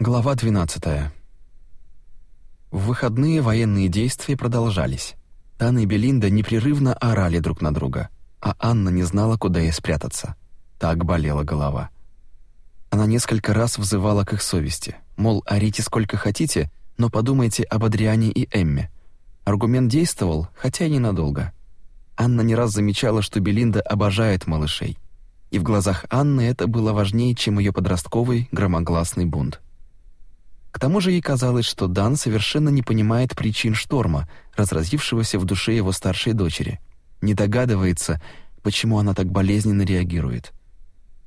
Глава 12. В выходные военные действия продолжались. Тан и Белинда непрерывно орали друг на друга, а Анна не знала, куда ей спрятаться. Так болела голова. Она несколько раз взывала к их совести, мол, орите сколько хотите, но подумайте об Адриане и Эмме. Аргумент действовал, хотя и ненадолго. Анна не раз замечала, что Белинда обожает малышей. И в глазах Анны это было важнее, чем ее подростковый громогласный бунт. К тому же ей казалось, что Дан совершенно не понимает причин шторма, разразившегося в душе его старшей дочери, не догадывается, почему она так болезненно реагирует.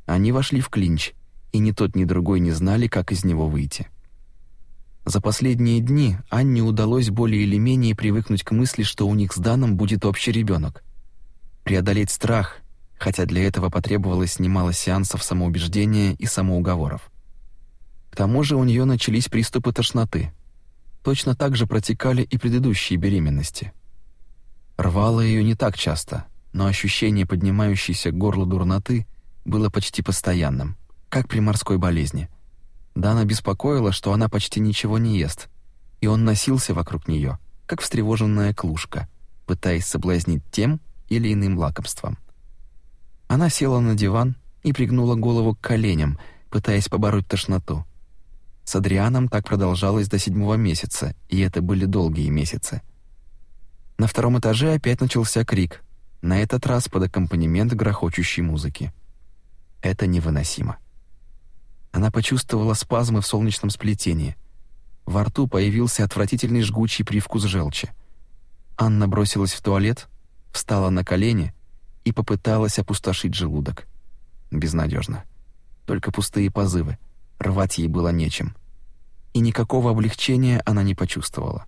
Они вошли в клинч, и ни тот, ни другой не знали, как из него выйти. За последние дни Анне удалось более или менее привыкнуть к мысли, что у них с Даном будет общий ребенок. Преодолеть страх, хотя для этого потребовалось немало сеансов самоубеждения и самоуговоров. К тому же у нее начались приступы тошноты. Точно так же протекали и предыдущие беременности. Рвало ее не так часто, но ощущение поднимающейся к горлу дурноты было почти постоянным, как при морской болезни. Дана беспокоила, что она почти ничего не ест, и он носился вокруг нее, как встревоженная клушка, пытаясь соблазнить тем или иным лакомством. Она села на диван и пригнула голову к коленям, пытаясь побороть тошноту. С Адрианом так продолжалось до седьмого месяца, и это были долгие месяцы. На втором этаже опять начался крик, на этот раз под аккомпанемент грохочущей музыки. Это невыносимо. Она почувствовала спазмы в солнечном сплетении. Во рту появился отвратительный жгучий привкус желчи. Анна бросилась в туалет, встала на колени и попыталась опустошить желудок. Безнадежно. Только пустые позывы — рвать ей было нечем. И никакого облегчения она не почувствовала.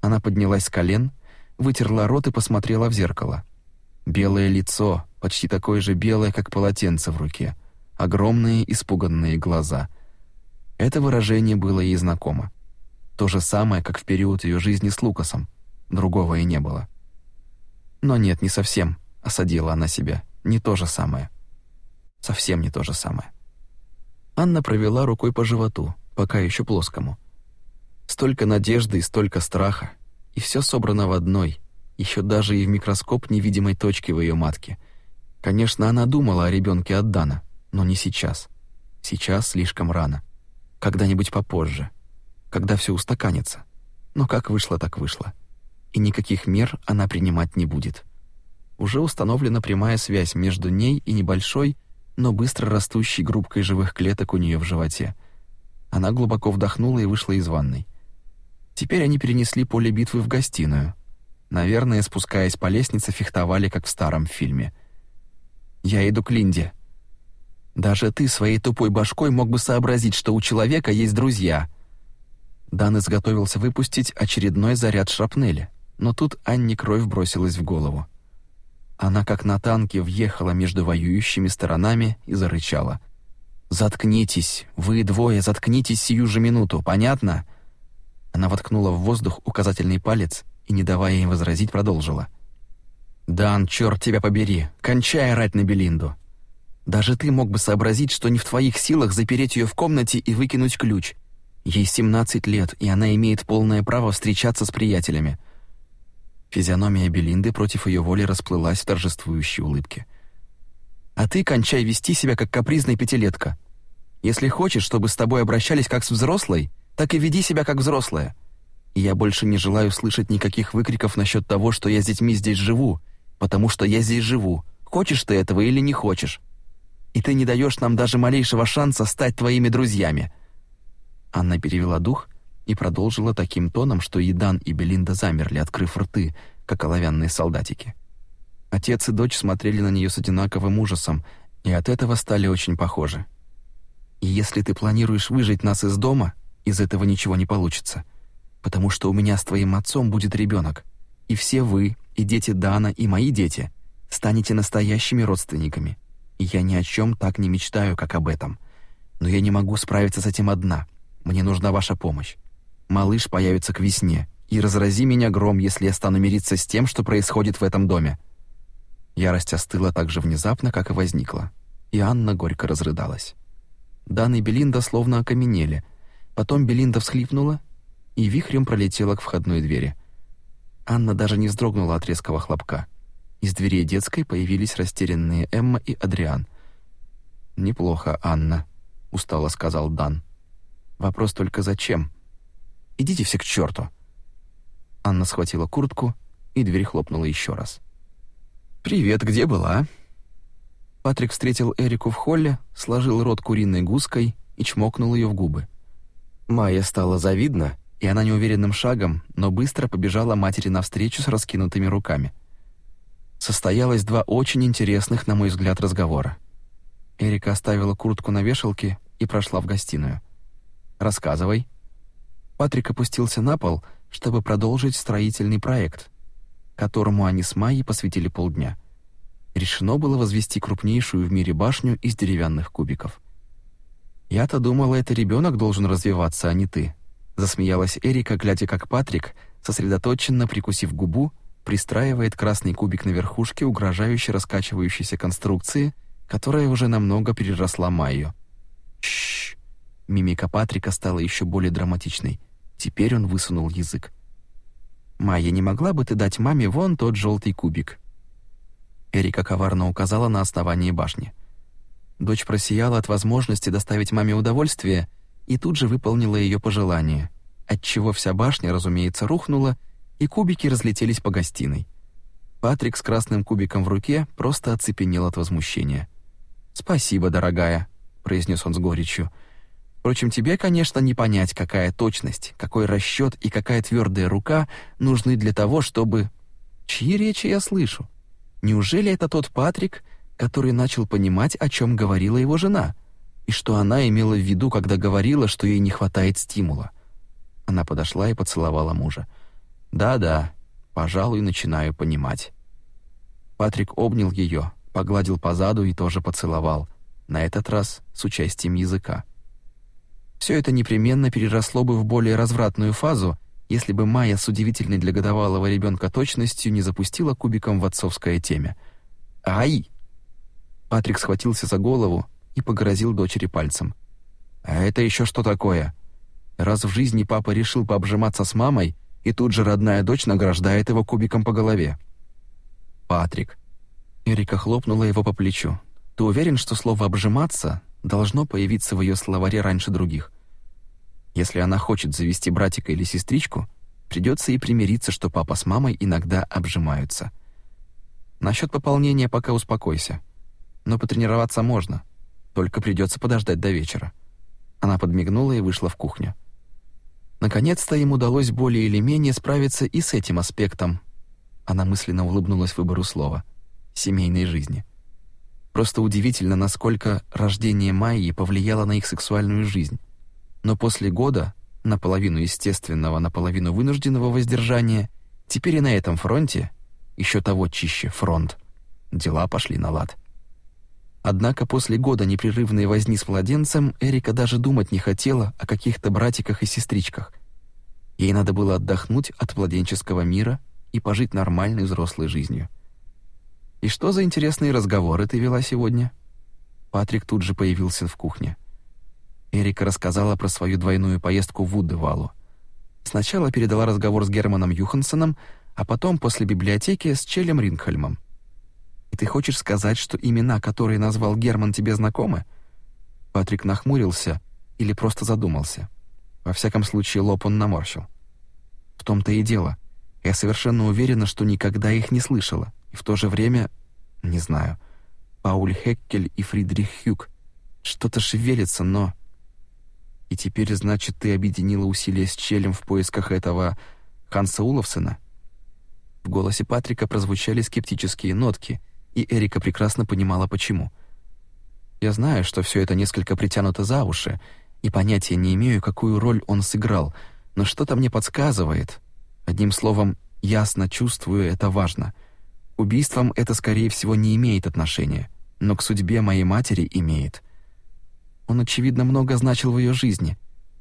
Она поднялась с колен, вытерла рот и посмотрела в зеркало. Белое лицо, почти такое же белое, как полотенце в руке, огромные испуганные глаза. Это выражение было ей знакомо. То же самое, как в период ее жизни с Лукасом. Другого и не было. Но нет, не совсем, осадила она себя. Не то же самое. Совсем не то же самое. Анна провела рукой по животу, пока еще плоскому. Столько надежды и столько страха, и все собрано в одной, еще даже и в микроскоп невидимой точки в ее матке. Конечно, она думала о ребенке от Дана, но не сейчас. Сейчас слишком рано. Когда-нибудь попозже, когда все устаканится. Но как вышло, так вышло. И никаких мер она принимать не будет. Уже установлена прямая связь между ней и небольшой, но быстро растущей группкой живых клеток у нее в животе. Она глубоко вдохнула и вышла из ванной. Теперь они перенесли поле битвы в гостиную. Наверное, спускаясь по лестнице, фехтовали, как в старом фильме. «Я иду к Линде», даже ты своей тупой башкой мог бы сообразить, что у человека есть друзья. Дан изготовился выпустить очередной заряд шрапнели, но тут Анне кровь бросилась в голову. Она как на танке въехала между воюющими сторонами и зарычала. «Заткнитесь! Вы двое, заткнитесь сию же минуту, понятно?» Она воткнула в воздух указательный палец и, не давая им возразить, продолжила. «Дан, черт тебя побери! Кончай орать на Белинду! Даже ты мог бы сообразить, что не в твоих силах запереть ее в комнате и выкинуть ключ. Ей 17 лет, и она имеет полное право встречаться с приятелями. Физиономия Белинды против ее воли расплылась в торжествующей улыбке. «А ты кончай вести себя, как капризная пятилетка. Если хочешь, чтобы с тобой обращались как с взрослой, так и веди себя как взрослая. И я больше не желаю слышать никаких выкриков насчет того, что я с детьми здесь живу, потому что я здесь живу, хочешь ты этого или не хочешь. И ты не даешь нам даже малейшего шанса стать твоими друзьями». Анна перевела дух и продолжила таким тоном, что Идан и Белинда замерли, открыв рты, как оловянные солдатики. Отец и дочь смотрели на нее с одинаковым ужасом, и от этого стали очень похожи. И если ты планируешь выжить нас из дома, из этого ничего не получится, потому что у меня с твоим отцом будет ребенок, и все вы, и дети Дана, и мои дети станете настоящими родственниками. И я ни о чем так не мечтаю, как об этом. Но я не могу справиться с этим одна. Мне нужна ваша помощь. Малыш появится к весне, и разрази меня гром, если я стану мириться с тем, что происходит в этом доме». Ярость остыла так же внезапно, как и возникла, и Анна горько разрыдалась. Дан и Белинда словно окаменели. Потом Белинда всхлипнула и вихрем пролетела к входной двери. Анна даже не вздрогнула от резкого хлопка. Из дверей детской появились растерянные Эмма и Адриан. «Неплохо, Анна», — устало сказал Дан. «Вопрос только зачем?» «Идите все к черту!» Анна схватила куртку, и дверь хлопнула еще раз. «Привет, где была?» Патрик встретил Эрику в холле, сложил рот куриной гуской и чмокнул ее в губы. Майя стала завидна, и она неуверенным шагом, но быстро побежала матери навстречу с раскинутыми руками. Состоялось два очень интересных, на мой взгляд, разговора. Эрика оставила куртку на вешалке и прошла в гостиную. «Рассказывай». Патрик опустился на пол чтобы продолжить строительный проект, которому они с Майей посвятили полдня. Решено было возвести крупнейшую в мире башню из деревянных кубиков. «Я-то думала, это ребенок должен развиваться, а не ты», — засмеялась Эрика, глядя, как Патрик, сосредоточенно прикусив губу, пристраивает красный кубик на верхушке угрожающе раскачивающейся конструкции, которая уже намного переросла Майю. Шш. Мимика Патрика стала еще более драматичной — Теперь он высунул язык. «Майя, не могла бы ты дать маме вон тот желтый кубик?» Эрика коварно указала на основание башни. Дочь просияла от возможности доставить маме удовольствие и тут же выполнила ее пожелание, отчего вся башня, разумеется, рухнула, и кубики разлетелись по гостиной. Патрик с красным кубиком в руке просто оцепенел от возмущения. «Спасибо, дорогая», — произнес он с горечью, — Впрочем, тебе, конечно, не понять, какая точность, какой расчёт и какая твёрдая рука нужны для того, чтобы... Чьи речи я слышу? Неужели это тот Патрик, который начал понимать, о чём говорила его жена, и что она имела в виду, когда говорила, что ей не хватает стимула? Она подошла и поцеловала мужа. «Да-да, пожалуй, начинаю понимать». Патрик обнял её, погладил по заду и тоже поцеловал, на этот раз с участием языка. Все это непременно переросло бы в более развратную фазу, если бы Майя с удивительной для годовалого ребенка точностью не запустила кубиком в отцовское темя. «Ай!» Патрик схватился за голову и погрозил дочери пальцем. «А это еще что такое?» Раз в жизни папа решил пообжиматься с мамой, и тут же родная дочь награждает его кубиком по голове. «Патрик». Эрика хлопнула его по плечу. «Ты уверен, что слово «обжиматься» должно появиться в ее словаре раньше других?» Если она хочет завести братика или сестричку, придется и примириться, что папа с мамой иногда обжимаются. Насчет пополнения пока успокойся. Но потренироваться можно, только придется подождать до вечера. Она подмигнула и вышла в кухню. Наконец-то им удалось более или менее справиться и с этим аспектом. Она мысленно улыбнулась выбору слова семейной жизни. Просто удивительно, насколько рождение Майи повлияло на их сексуальную жизнь но после года, наполовину естественного, наполовину вынужденного воздержания, теперь и на этом фронте, еще того чище фронт, дела пошли на лад. Однако после года непрерывной возни с младенцем Эрика даже думать не хотела о каких-то братиках и сестричках. Ей надо было отдохнуть от младенческого мира и пожить нормальной взрослой жизнью. «И что за интересные разговоры ты вела сегодня?» Патрик тут же появился в кухне. Эрика рассказала про свою двойную поездку в Уддевалу. Сначала передала разговор с Германом Юхансеном, а потом после библиотеки с Челем Ринхельмом. «И ты хочешь сказать, что имена, которые назвал Герман, тебе знакомы?» Патрик нахмурился или просто задумался. Во всяком случае, лоб он наморщил. «В том-то и дело. Я совершенно уверена, что никогда их не слышала. И в то же время... Не знаю. Пауль Хеккель и Фридрих Хюк. Что-то шевелится, но...» И теперь, значит, ты объединила усилия с Челем в поисках этого Ханса Уловсена? В голосе Патрика прозвучали скептические нотки, и Эрика прекрасно понимала почему. Я знаю, что все это несколько притянуто за уши, и понятия не имею, какую роль он сыграл, но что-то мне подсказывает. Одним словом, ясно чувствую, это важно. Убийством это скорее всего не имеет отношения, но к судьбе моей матери имеет. Он, очевидно, много значил в ее жизни.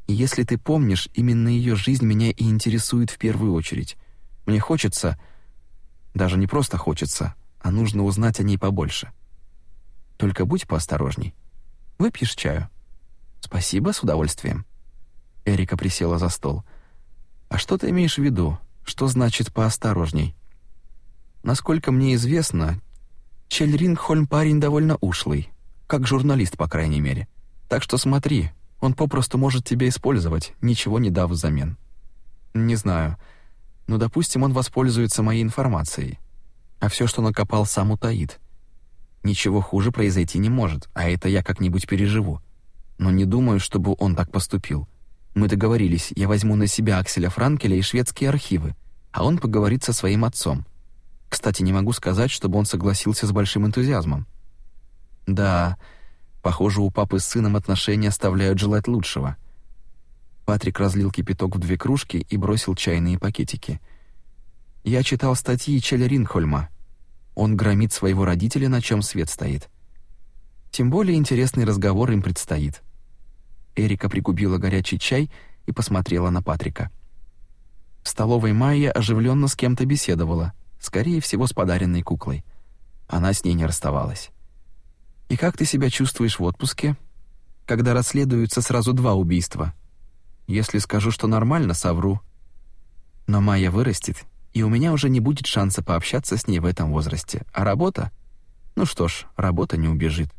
И если ты помнишь, именно ее жизнь меня и интересует в первую очередь. Мне хочется, даже не просто хочется, а нужно узнать о ней побольше. Только будь поосторожней. Выпьешь чаю? Спасибо, с удовольствием. Эрика присела за стол. А что ты имеешь в виду? Что значит поосторожней? Насколько мне известно, Чельрингхольм парень довольно ушлый, как журналист, по крайней мере. Так что смотри, он попросту может тебя использовать, ничего не дав взамен. Не знаю, но, допустим, он воспользуется моей информацией, а все, что накопал, сам утаит. Ничего хуже произойти не может, а это я как-нибудь переживу. Но не думаю, чтобы он так поступил. Мы договорились, я возьму на себя Акселя Франкеля и шведские архивы, а он поговорит со своим отцом. Кстати, не могу сказать, чтобы он согласился с большим энтузиазмом. Да, Похоже, у папы с сыном отношения оставляют желать лучшего. Патрик разлил кипяток в две кружки и бросил чайные пакетики. Я читал статьи Челя Ринхольма. Он громит своего родителя, на чем свет стоит. Тем более интересный разговор им предстоит. Эрика пригубила горячий чай и посмотрела на Патрика. В столовой Майя оживленно с кем-то беседовала, скорее всего, с подаренной куклой. Она с ней не расставалась. И как ты себя чувствуешь в отпуске, когда расследуются сразу два убийства? Если скажу, что нормально, совру. Но Майя вырастет, и у меня уже не будет шанса пообщаться с ней в этом возрасте. А работа? Ну что ж, работа не убежит.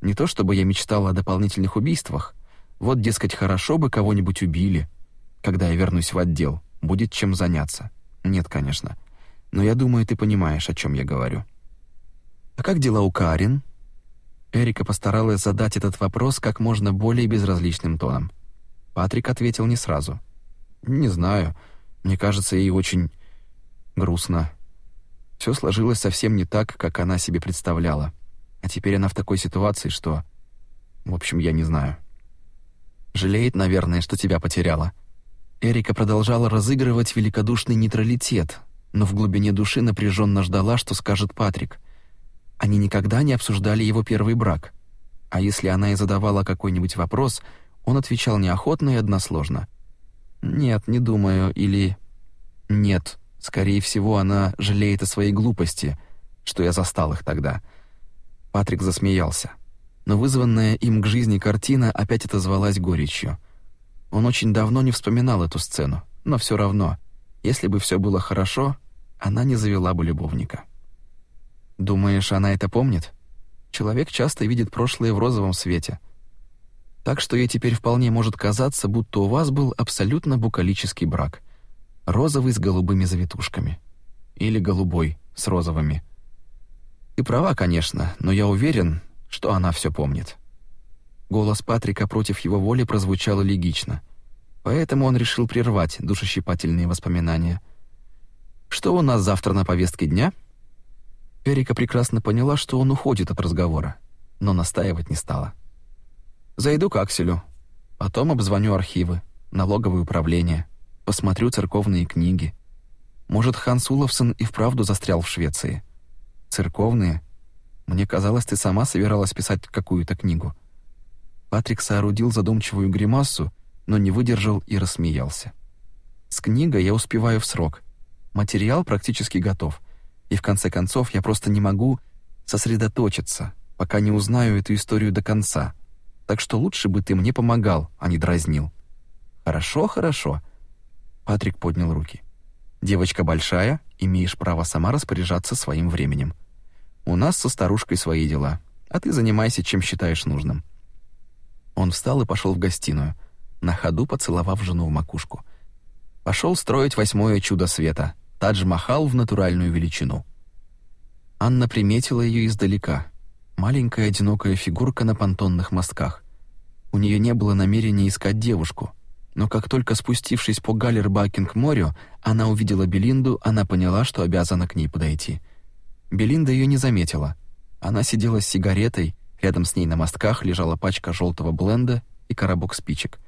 Не то чтобы я мечтала о дополнительных убийствах. Вот, дескать, хорошо бы кого-нибудь убили. Когда я вернусь в отдел, будет чем заняться. Нет, конечно. Но я думаю, ты понимаешь, о чем я говорю. А как дела у Карин? Эрика постаралась задать этот вопрос как можно более безразличным тоном. Патрик ответил не сразу. «Не знаю. Мне кажется, ей очень... грустно. Все сложилось совсем не так, как она себе представляла. А теперь она в такой ситуации, что... В общем, я не знаю. Жалеет, наверное, что тебя потеряла». Эрика продолжала разыгрывать великодушный нейтралитет, но в глубине души напряженно ждала, что скажет Патрик — они никогда не обсуждали его первый брак. А если она и задавала какой-нибудь вопрос, он отвечал неохотно и односложно. «Нет, не думаю» или «Нет, скорее всего, она жалеет о своей глупости, что я застал их тогда». Патрик засмеялся. Но вызванная им к жизни картина опять отозвалась горечью. Он очень давно не вспоминал эту сцену, но все равно, если бы все было хорошо, она не завела бы любовника. Думаешь, она это помнит? Человек часто видит прошлое в розовом свете. Так что ей теперь вполне может казаться, будто у вас был абсолютно букалический брак. Розовый с голубыми завитушками. Или голубой с розовыми. Ты права, конечно, но я уверен, что она все помнит. Голос Патрика против его воли прозвучал логично, поэтому он решил прервать душещипательные воспоминания. Что у нас завтра на повестке дня? Эрика прекрасно поняла, что он уходит от разговора, но настаивать не стала. «Зайду к Акселю. Потом обзвоню архивы, налоговое управление, посмотрю церковные книги. Может, Ханс Уловсон и вправду застрял в Швеции. Церковные? Мне казалось, ты сама собиралась писать какую-то книгу». Патрик соорудил задумчивую гримасу, но не выдержал и рассмеялся. «С книгой я успеваю в срок. Материал практически готов. И в конце концов, я просто не могу сосредоточиться, пока не узнаю эту историю до конца. Так что лучше бы ты мне помогал, а не дразнил. Хорошо, хорошо. Патрик поднял руки. Девочка большая, имеешь право сама распоряжаться своим временем. У нас со старушкой свои дела, а ты занимайся чем считаешь нужным. Он встал и пошел в гостиную, на ходу поцеловав жену в макушку. Пошел строить восьмое чудо света — Тадж-Махал в натуральную величину. Анна приметила ее издалека. Маленькая одинокая фигурка на понтонных мостках. У нее не было намерения искать девушку. Но как только спустившись по Галербакен к морю, она увидела Белинду, она поняла, что обязана к ней подойти. Белинда ее не заметила. Она сидела с сигаретой, рядом с ней на мостках лежала пачка желтого бленда и коробок спичек.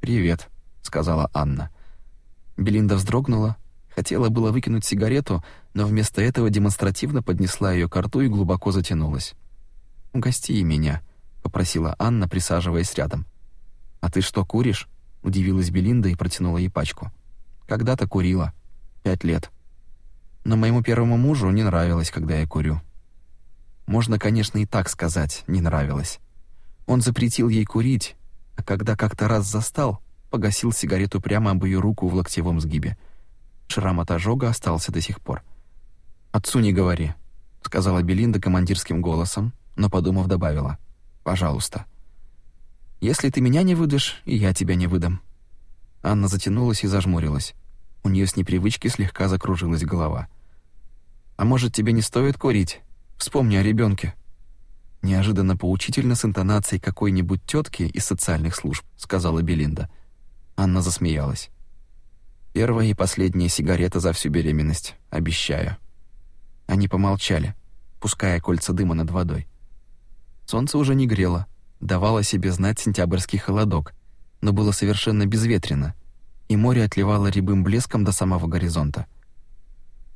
«Привет», — сказала Анна. Белинда вздрогнула, Хотела было выкинуть сигарету, но вместо этого демонстративно поднесла ее к рту и глубоко затянулась. «Угости меня», — попросила Анна, присаживаясь рядом. «А ты что, куришь?» — удивилась Белинда и протянула ей пачку. «Когда-то курила. Пять лет. Но моему первому мужу не нравилось, когда я курю». Можно, конечно, и так сказать, не нравилось. Он запретил ей курить, а когда как-то раз застал, погасил сигарету прямо об ее руку в локтевом сгибе — Шрам от ожога остался до сих пор. «Отцу не говори», — сказала Белинда командирским голосом, но, подумав, добавила. «Пожалуйста». «Если ты меня не выдашь, и я тебя не выдам». Анна затянулась и зажмурилась. У нее с непривычки слегка закружилась голова. «А может, тебе не стоит курить? Вспомни о ребенке. Неожиданно поучительно с интонацией какой-нибудь тетки из социальных служб, сказала Белинда. Анна засмеялась. Первая и последняя сигарета за всю беременность, обещаю. Они помолчали, пуская кольца дыма над водой. Солнце уже не грело, давало себе знать сентябрьский холодок, но было совершенно безветренно, и море отливало рябым блеском до самого горизонта.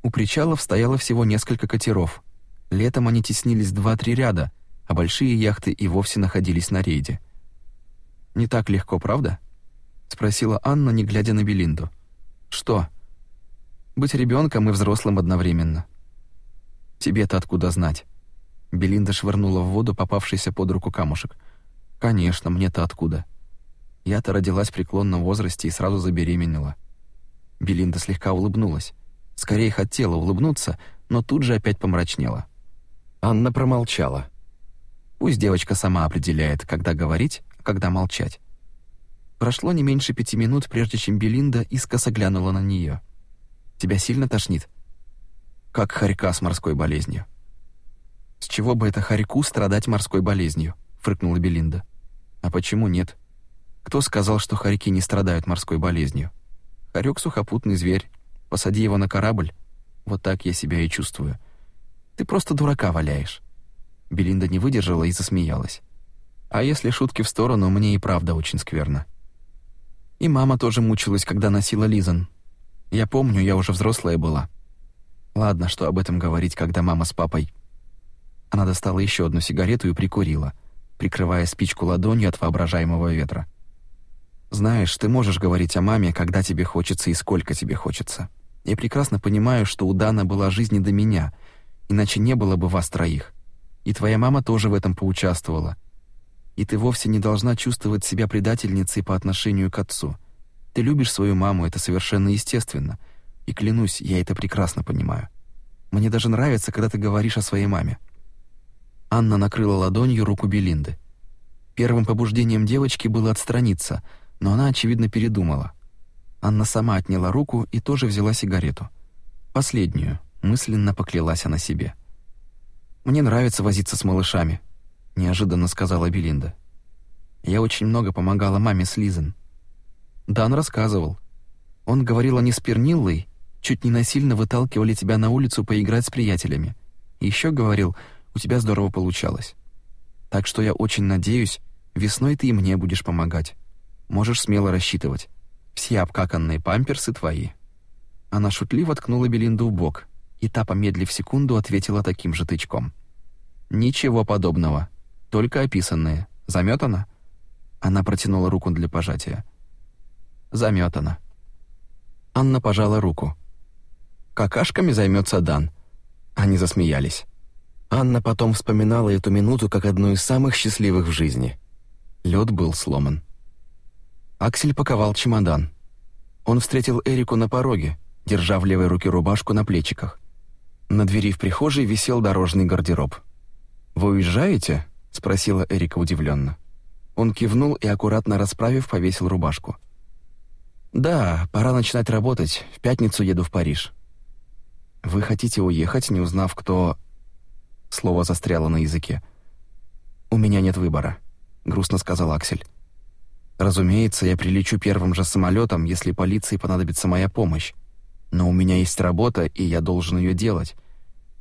У причалов стояло всего несколько катеров. Летом они теснились два-три ряда, а большие яхты и вовсе находились на рейде. «Не так легко, правда?» — спросила Анна, не глядя на Белинду. Что? Быть ребенком и взрослым одновременно. Тебе-то откуда знать? Белинда швырнула в воду попавшийся под руку камушек. Конечно, мне-то откуда? Я-то родилась в преклонном возрасте и сразу забеременела. Белинда слегка улыбнулась. Скорее хотела улыбнуться, но тут же опять помрачнела. Анна промолчала. Пусть девочка сама определяет, когда говорить, а когда молчать. Прошло не меньше пяти минут, прежде чем Белинда искоса глянула на нее. «Тебя сильно тошнит?» «Как хорька с морской болезнью». «С чего бы это хорьку страдать морской болезнью?» — фыркнула Белинда. «А почему нет? Кто сказал, что хорьки не страдают морской болезнью? Хорек сухопутный зверь. Посади его на корабль. Вот так я себя и чувствую. Ты просто дурака валяешь». Белинда не выдержала и засмеялась. «А если шутки в сторону, мне и правда очень скверно». И мама тоже мучилась, когда носила Лизан. Я помню, я уже взрослая была. Ладно, что об этом говорить, когда мама с папой. Она достала еще одну сигарету и прикурила, прикрывая спичку ладонью от воображаемого ветра. Знаешь, ты можешь говорить о маме, когда тебе хочется и сколько тебе хочется. Я прекрасно понимаю, что у Дана была жизнь не до меня, иначе не было бы вас троих. И твоя мама тоже в этом поучаствовала и ты вовсе не должна чувствовать себя предательницей по отношению к отцу. Ты любишь свою маму, это совершенно естественно. И клянусь, я это прекрасно понимаю. Мне даже нравится, когда ты говоришь о своей маме. Анна накрыла ладонью руку Белинды. Первым побуждением девочки было отстраниться, но она очевидно передумала. Анна сама отняла руку и тоже взяла сигарету. Последнюю, мысленно поклялась она себе. Мне нравится возиться с малышами, неожиданно сказала Белинда. Я очень много помогала маме с Лизен. Дан рассказывал. Он говорил, они с Перниллой чуть не насильно выталкивали тебя на улицу поиграть с приятелями. Еще говорил, у тебя здорово получалось. Так что я очень надеюсь, весной ты и мне будешь помогать. Можешь смело рассчитывать. Все обкаканные памперсы твои». Она шутливо ткнула Белинду в бок, и та, помедлив секунду, ответила таким же тычком. «Ничего подобного. Только описанные. Заметано? Она протянула руку для пожатия. Заметано. Анна пожала руку. Какашками займется Дан. Они засмеялись. Анна потом вспоминала эту минуту как одну из самых счастливых в жизни. Лед был сломан. Аксель паковал чемодан. Он встретил Эрику на пороге, держа в левой руке рубашку на плечиках. На двери в прихожей висел дорожный гардероб. «Вы уезжаете?» — спросила Эрика удивленно. Он кивнул и, аккуратно расправив, повесил рубашку. «Да, пора начинать работать. В пятницу еду в Париж». «Вы хотите уехать, не узнав, кто...» Слово застряло на языке. «У меня нет выбора», — грустно сказал Аксель. «Разумеется, я прилечу первым же самолетом, если полиции понадобится моя помощь. Но у меня есть работа, и я должен ее делать.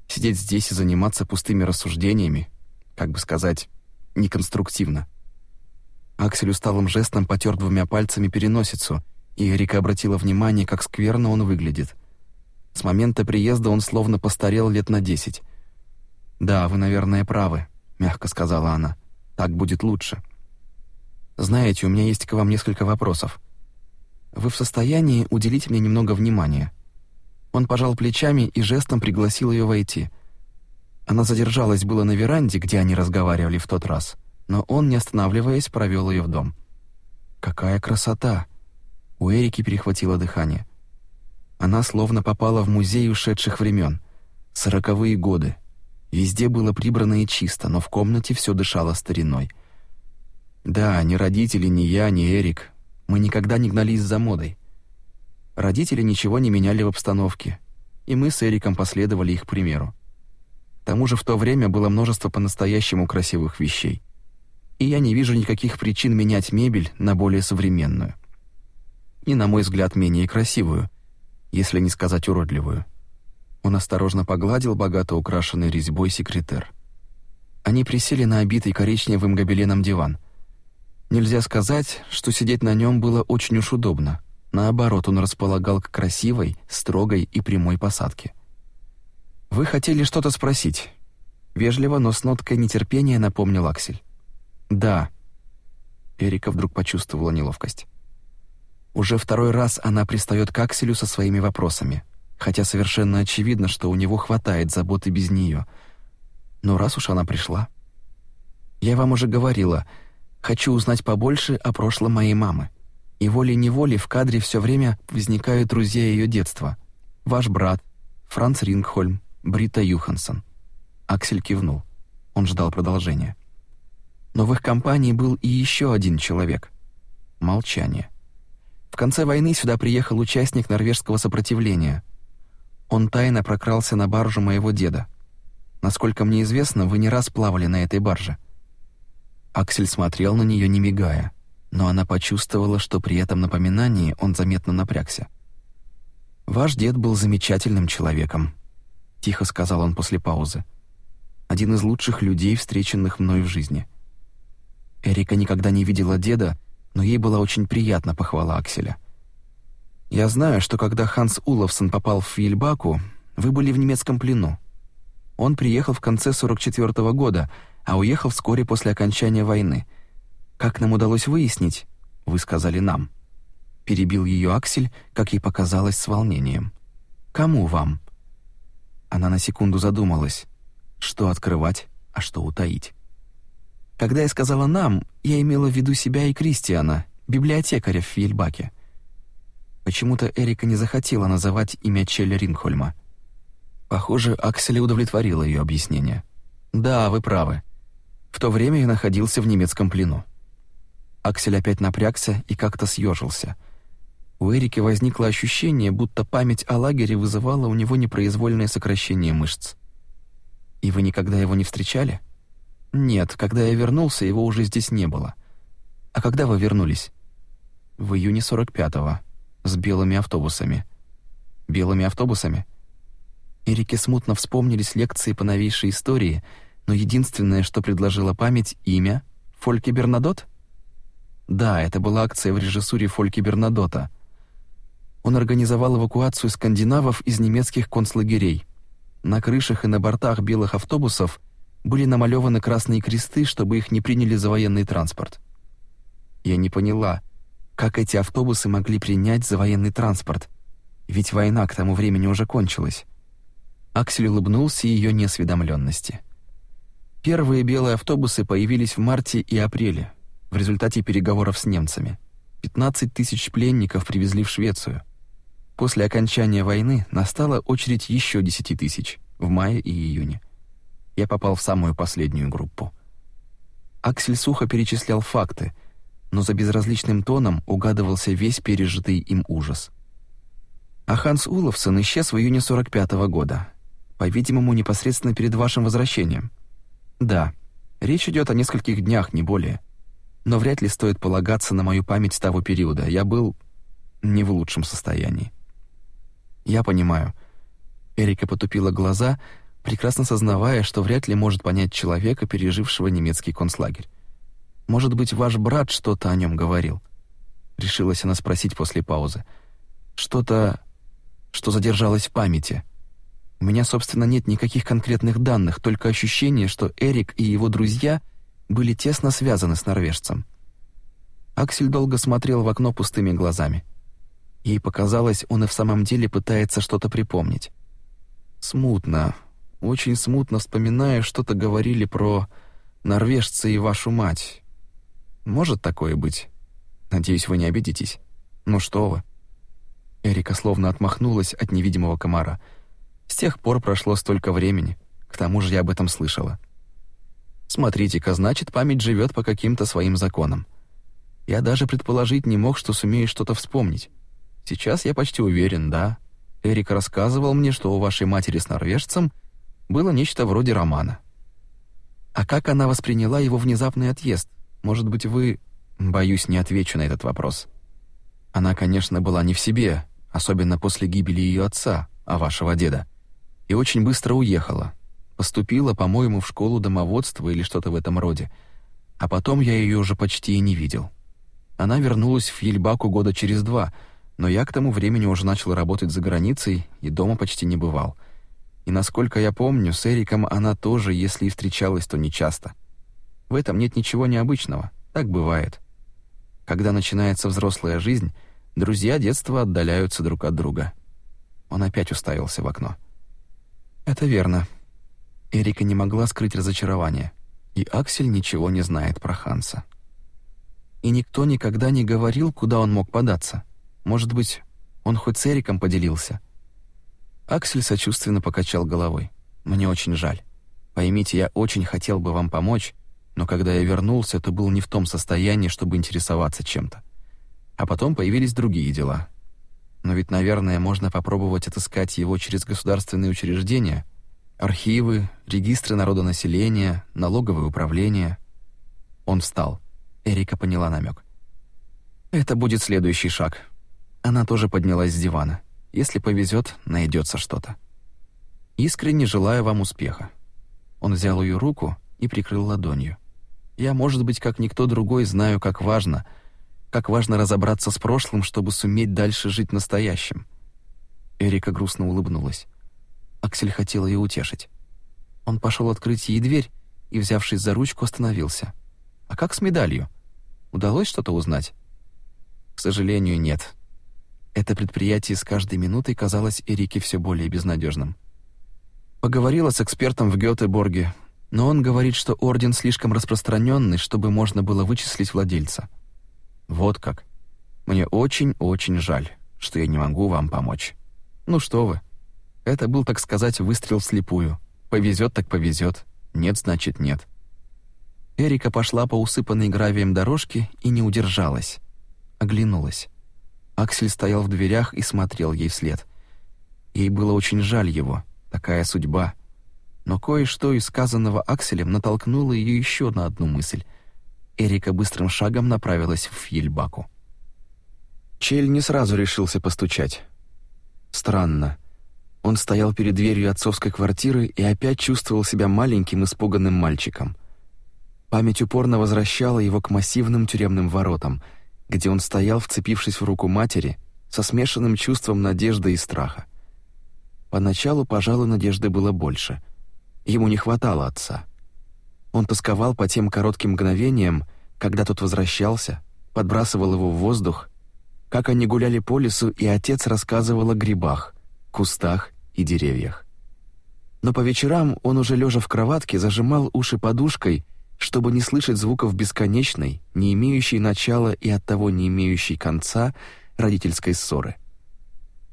Сидеть здесь и заниматься пустыми рассуждениями как бы сказать, неконструктивно. Аксель усталым жестом потер двумя пальцами переносицу, и Эрика обратила внимание, как скверно он выглядит. С момента приезда он словно постарел лет на десять. «Да, вы, наверное, правы», — мягко сказала она. «Так будет лучше». «Знаете, у меня есть к вам несколько вопросов. Вы в состоянии уделить мне немного внимания?» Он пожал плечами и жестом пригласил ее войти — она задержалась было на веранде, где они разговаривали в тот раз, но он, не останавливаясь, провел ее в дом. «Какая красота!» У Эрики перехватило дыхание. Она словно попала в музей ушедших времен. Сороковые годы. Везде было прибрано и чисто, но в комнате все дышало стариной. Да, ни родители, ни я, ни Эрик. Мы никогда не гнались за модой. Родители ничего не меняли в обстановке, и мы с Эриком последовали их примеру тому же в то время было множество по-настоящему красивых вещей. И я не вижу никаких причин менять мебель на более современную. И, на мой взгляд, менее красивую, если не сказать уродливую. Он осторожно погладил богато украшенный резьбой секретер. Они присели на обитый коричневым гобеленом диван. Нельзя сказать, что сидеть на нем было очень уж удобно. Наоборот, он располагал к красивой, строгой и прямой посадке. «Вы хотели что-то спросить?» Вежливо, но с ноткой нетерпения напомнил Аксель. «Да». Эрика вдруг почувствовала неловкость. Уже второй раз она пристает к Акселю со своими вопросами, хотя совершенно очевидно, что у него хватает заботы без нее. Но раз уж она пришла... «Я вам уже говорила, хочу узнать побольше о прошлом моей мамы. И волей-неволей в кадре все время возникают друзья ее детства. Ваш брат, Франц Рингхольм, Брита Юхансон. Аксель кивнул. Он ждал продолжения. Но в их компании был и еще один человек. Молчание. В конце войны сюда приехал участник норвежского сопротивления. Он тайно прокрался на баржу моего деда. Насколько мне известно, вы не раз плавали на этой барже. Аксель смотрел на нее не мигая, но она почувствовала, что при этом напоминании он заметно напрягся. Ваш дед был замечательным человеком, — тихо сказал он после паузы. «Один из лучших людей, встреченных мной в жизни». Эрика никогда не видела деда, но ей была очень приятна похвала Акселя. «Я знаю, что когда Ханс Уловсон попал в Фильбаку, вы были в немецком плену. Он приехал в конце 44 -го года, а уехал вскоре после окончания войны. Как нам удалось выяснить, вы сказали нам». Перебил ее Аксель, как ей показалось, с волнением. «Кому вам?» Она на секунду задумалась, что открывать, а что утаить. Когда я сказала «нам», я имела в виду себя и Кристиана, библиотекаря в Фельбаке. Почему-то Эрика не захотела называть имя Челли Ринхольма. Похоже, Аксель удовлетворило ее объяснение. «Да, вы правы. В то время я находился в немецком плену». Аксель опять напрягся и как-то съежился — у Эрики возникло ощущение, будто память о лагере вызывала у него непроизвольное сокращение мышц. «И вы никогда его не встречали?» «Нет, когда я вернулся, его уже здесь не было». «А когда вы вернулись?» «В июне 45-го. С белыми автобусами». «Белыми автобусами?» Эрике смутно вспомнились лекции по новейшей истории, но единственное, что предложила память, — имя Фольки Бернадот? Да, это была акция в режиссуре Фольки Бернадота — он организовал эвакуацию скандинавов из немецких концлагерей. На крышах и на бортах белых автобусов были намалеваны красные кресты, чтобы их не приняли за военный транспорт. Я не поняла, как эти автобусы могли принять за военный транспорт, ведь война к тому времени уже кончилась. Аксель улыбнулся ее неосведомленности. Первые белые автобусы появились в марте и апреле в результате переговоров с немцами. 15 тысяч пленников привезли в Швецию. После окончания войны настала очередь еще 10 тысяч в мае и июне. Я попал в самую последнюю группу. Аксель сухо перечислял факты, но за безразличным тоном угадывался весь пережитый им ужас. А Ханс Уловсон исчез в июне 45 -го года, по-видимому, непосредственно перед вашим возвращением. Да, речь идет о нескольких днях, не более. Но вряд ли стоит полагаться на мою память того периода. Я был не в лучшем состоянии. Я понимаю. Эрика потупила глаза, прекрасно сознавая, что вряд ли может понять человека, пережившего немецкий концлагерь. Может быть, ваш брат что-то о нем говорил? решилась она спросить после паузы. Что-то, что задержалось в памяти. У меня, собственно, нет никаких конкретных данных, только ощущение, что Эрик и его друзья были тесно связаны с норвежцем. Аксель долго смотрел в окно пустыми глазами. Ей показалось, он и в самом деле пытается что-то припомнить. Смутно, очень смутно вспоминая, что-то говорили про норвежца и вашу мать. Может такое быть? Надеюсь, вы не обидитесь. Ну что вы? Эрика словно отмахнулась от невидимого комара. С тех пор прошло столько времени, к тому же я об этом слышала. Смотрите-ка, значит, память живет по каким-то своим законам. Я даже предположить не мог, что сумею что-то вспомнить. Сейчас я почти уверен, да. Эрик рассказывал мне, что у вашей матери с норвежцем было нечто вроде романа. А как она восприняла его внезапный отъезд? Может быть, вы, боюсь, не отвечу на этот вопрос. Она, конечно, была не в себе, особенно после гибели ее отца, а вашего деда. И очень быстро уехала. Поступила, по-моему, в школу домоводства или что-то в этом роде. А потом я ее уже почти и не видел. Она вернулась в Ельбаку года через два — но я к тому времени уже начал работать за границей и дома почти не бывал. И насколько я помню, с Эриком она тоже, если и встречалась, то нечасто. В этом нет ничего необычного, так бывает. Когда начинается взрослая жизнь, друзья детства отдаляются друг от друга. Он опять уставился в окно. Это верно. Эрика не могла скрыть разочарования, и Аксель ничего не знает про Ханса. И никто никогда не говорил, куда он мог податься. Может быть, он хоть с Эриком поделился?» Аксель сочувственно покачал головой. «Мне очень жаль. Поймите, я очень хотел бы вам помочь, но когда я вернулся, то был не в том состоянии, чтобы интересоваться чем-то. А потом появились другие дела. Но ведь, наверное, можно попробовать отыскать его через государственные учреждения, архивы, регистры народонаселения, налоговое управление». Он встал. Эрика поняла намек. «Это будет следующий шаг», она тоже поднялась с дивана. Если повезет, найдется что-то. Искренне желаю вам успеха. Он взял ее руку и прикрыл ладонью. Я, может быть, как никто другой, знаю, как важно, как важно разобраться с прошлым, чтобы суметь дальше жить настоящим. Эрика грустно улыбнулась. Аксель хотел ее утешить. Он пошел открыть ей дверь и, взявшись за ручку, остановился. А как с медалью? Удалось что-то узнать? К сожалению, нет. Это предприятие с каждой минутой казалось Эрике все более безнадежным. Поговорила с экспертом в Гётеборге, но он говорит, что орден слишком распространенный, чтобы можно было вычислить владельца. Вот как. Мне очень-очень жаль, что я не могу вам помочь. Ну что вы? Это был, так сказать, выстрел вслепую. Повезет так повезет, нет значит нет. Эрика пошла по усыпанной гравием дорожке и не удержалась, оглянулась. Аксель стоял в дверях и смотрел ей вслед. Ей было очень жаль его, такая судьба. Но кое-что из сказанного Акселем натолкнуло ее еще на одну мысль. Эрика быстрым шагом направилась в Ельбаку. Чель не сразу решился постучать. Странно. Он стоял перед дверью отцовской квартиры и опять чувствовал себя маленьким испуганным мальчиком. Память упорно возвращала его к массивным тюремным воротам — где он стоял, вцепившись в руку матери, со смешанным чувством надежды и страха. Поначалу, пожалуй, надежды было больше. Ему не хватало отца. Он тосковал по тем коротким мгновениям, когда тот возвращался, подбрасывал его в воздух, как они гуляли по лесу, и отец рассказывал о грибах, кустах и деревьях. Но по вечерам он уже лежа в кроватке зажимал уши подушкой чтобы не слышать звуков бесконечной, не имеющей начала и оттого не имеющей конца родительской ссоры.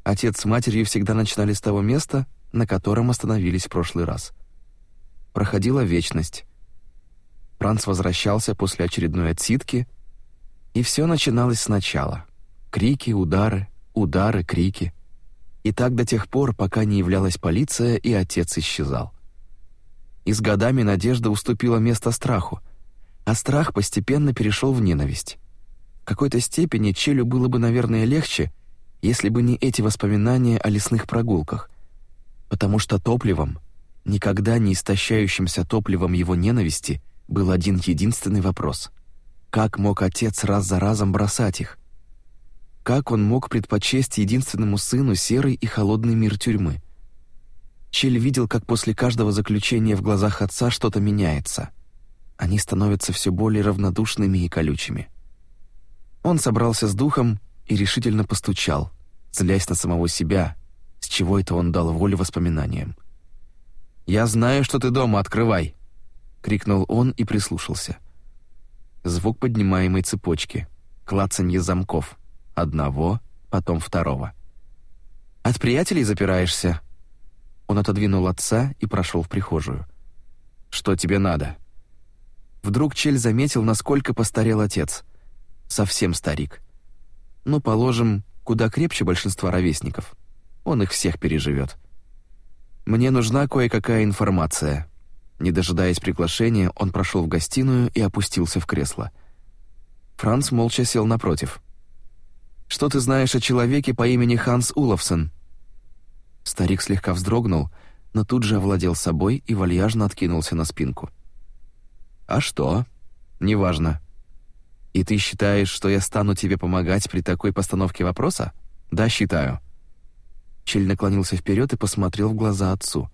Отец с матерью всегда начинали с того места, на котором остановились в прошлый раз. Проходила вечность. Франц возвращался после очередной отсидки, и все начиналось сначала. Крики, удары, удары, крики. И так до тех пор, пока не являлась полиция и отец исчезал и с годами надежда уступила место страху, а страх постепенно перешел в ненависть. В какой-то степени Челю было бы, наверное, легче, если бы не эти воспоминания о лесных прогулках, потому что топливом, никогда не истощающимся топливом его ненависти, был один единственный вопрос. Как мог отец раз за разом бросать их? Как он мог предпочесть единственному сыну серый и холодный мир тюрьмы? Чель видел, как после каждого заключения в глазах отца что-то меняется. Они становятся все более равнодушными и колючими. Он собрался с духом и решительно постучал, злясь на самого себя, с чего это он дал волю воспоминаниям. «Я знаю, что ты дома, открывай!» — крикнул он и прислушался. Звук поднимаемой цепочки, клацанье замков, одного, потом второго. «От приятелей запираешься?» Он отодвинул отца и прошел в прихожую. «Что тебе надо?» Вдруг Чель заметил, насколько постарел отец. Совсем старик. Но, положим, куда крепче большинства ровесников. Он их всех переживет. «Мне нужна кое-какая информация». Не дожидаясь приглашения, он прошел в гостиную и опустился в кресло. Франц молча сел напротив. «Что ты знаешь о человеке по имени Ханс Уловсен?» Старик слегка вздрогнул, но тут же овладел собой и вальяжно откинулся на спинку. «А что? Неважно. И ты считаешь, что я стану тебе помогать при такой постановке вопроса? Да, считаю». Чель наклонился вперед и посмотрел в глаза отцу.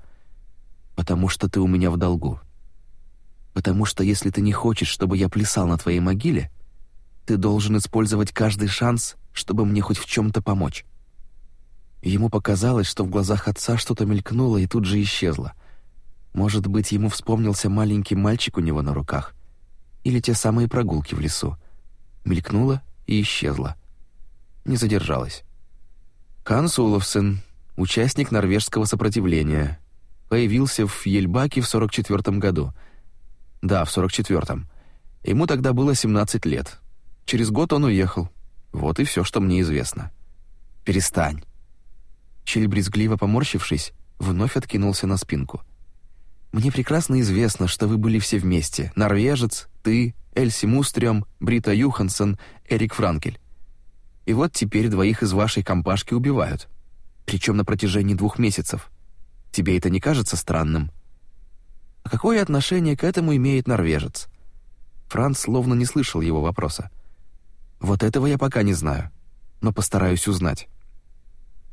«Потому что ты у меня в долгу. Потому что если ты не хочешь, чтобы я плясал на твоей могиле, ты должен использовать каждый шанс, чтобы мне хоть в чем то помочь». Ему показалось, что в глазах отца что-то мелькнуло и тут же исчезло. Может быть, ему вспомнился маленький мальчик у него на руках. Или те самые прогулки в лесу. Мелькнуло и исчезло. Не задержалась. Ханс Уловсен, участник норвежского сопротивления, появился в Ельбаке в 44 году. Да, в 44-м. Ему тогда было 17 лет. Через год он уехал. Вот и все, что мне известно. «Перестань», Чиль брезгливо поморщившись, вновь откинулся на спинку. «Мне прекрасно известно, что вы были все вместе. Норвежец, ты, Эльси Мустрем, Брита Юхансон, Эрик Франкель. И вот теперь двоих из вашей компашки убивают. Причем на протяжении двух месяцев. Тебе это не кажется странным?» «А какое отношение к этому имеет норвежец?» Франц словно не слышал его вопроса. «Вот этого я пока не знаю, но постараюсь узнать».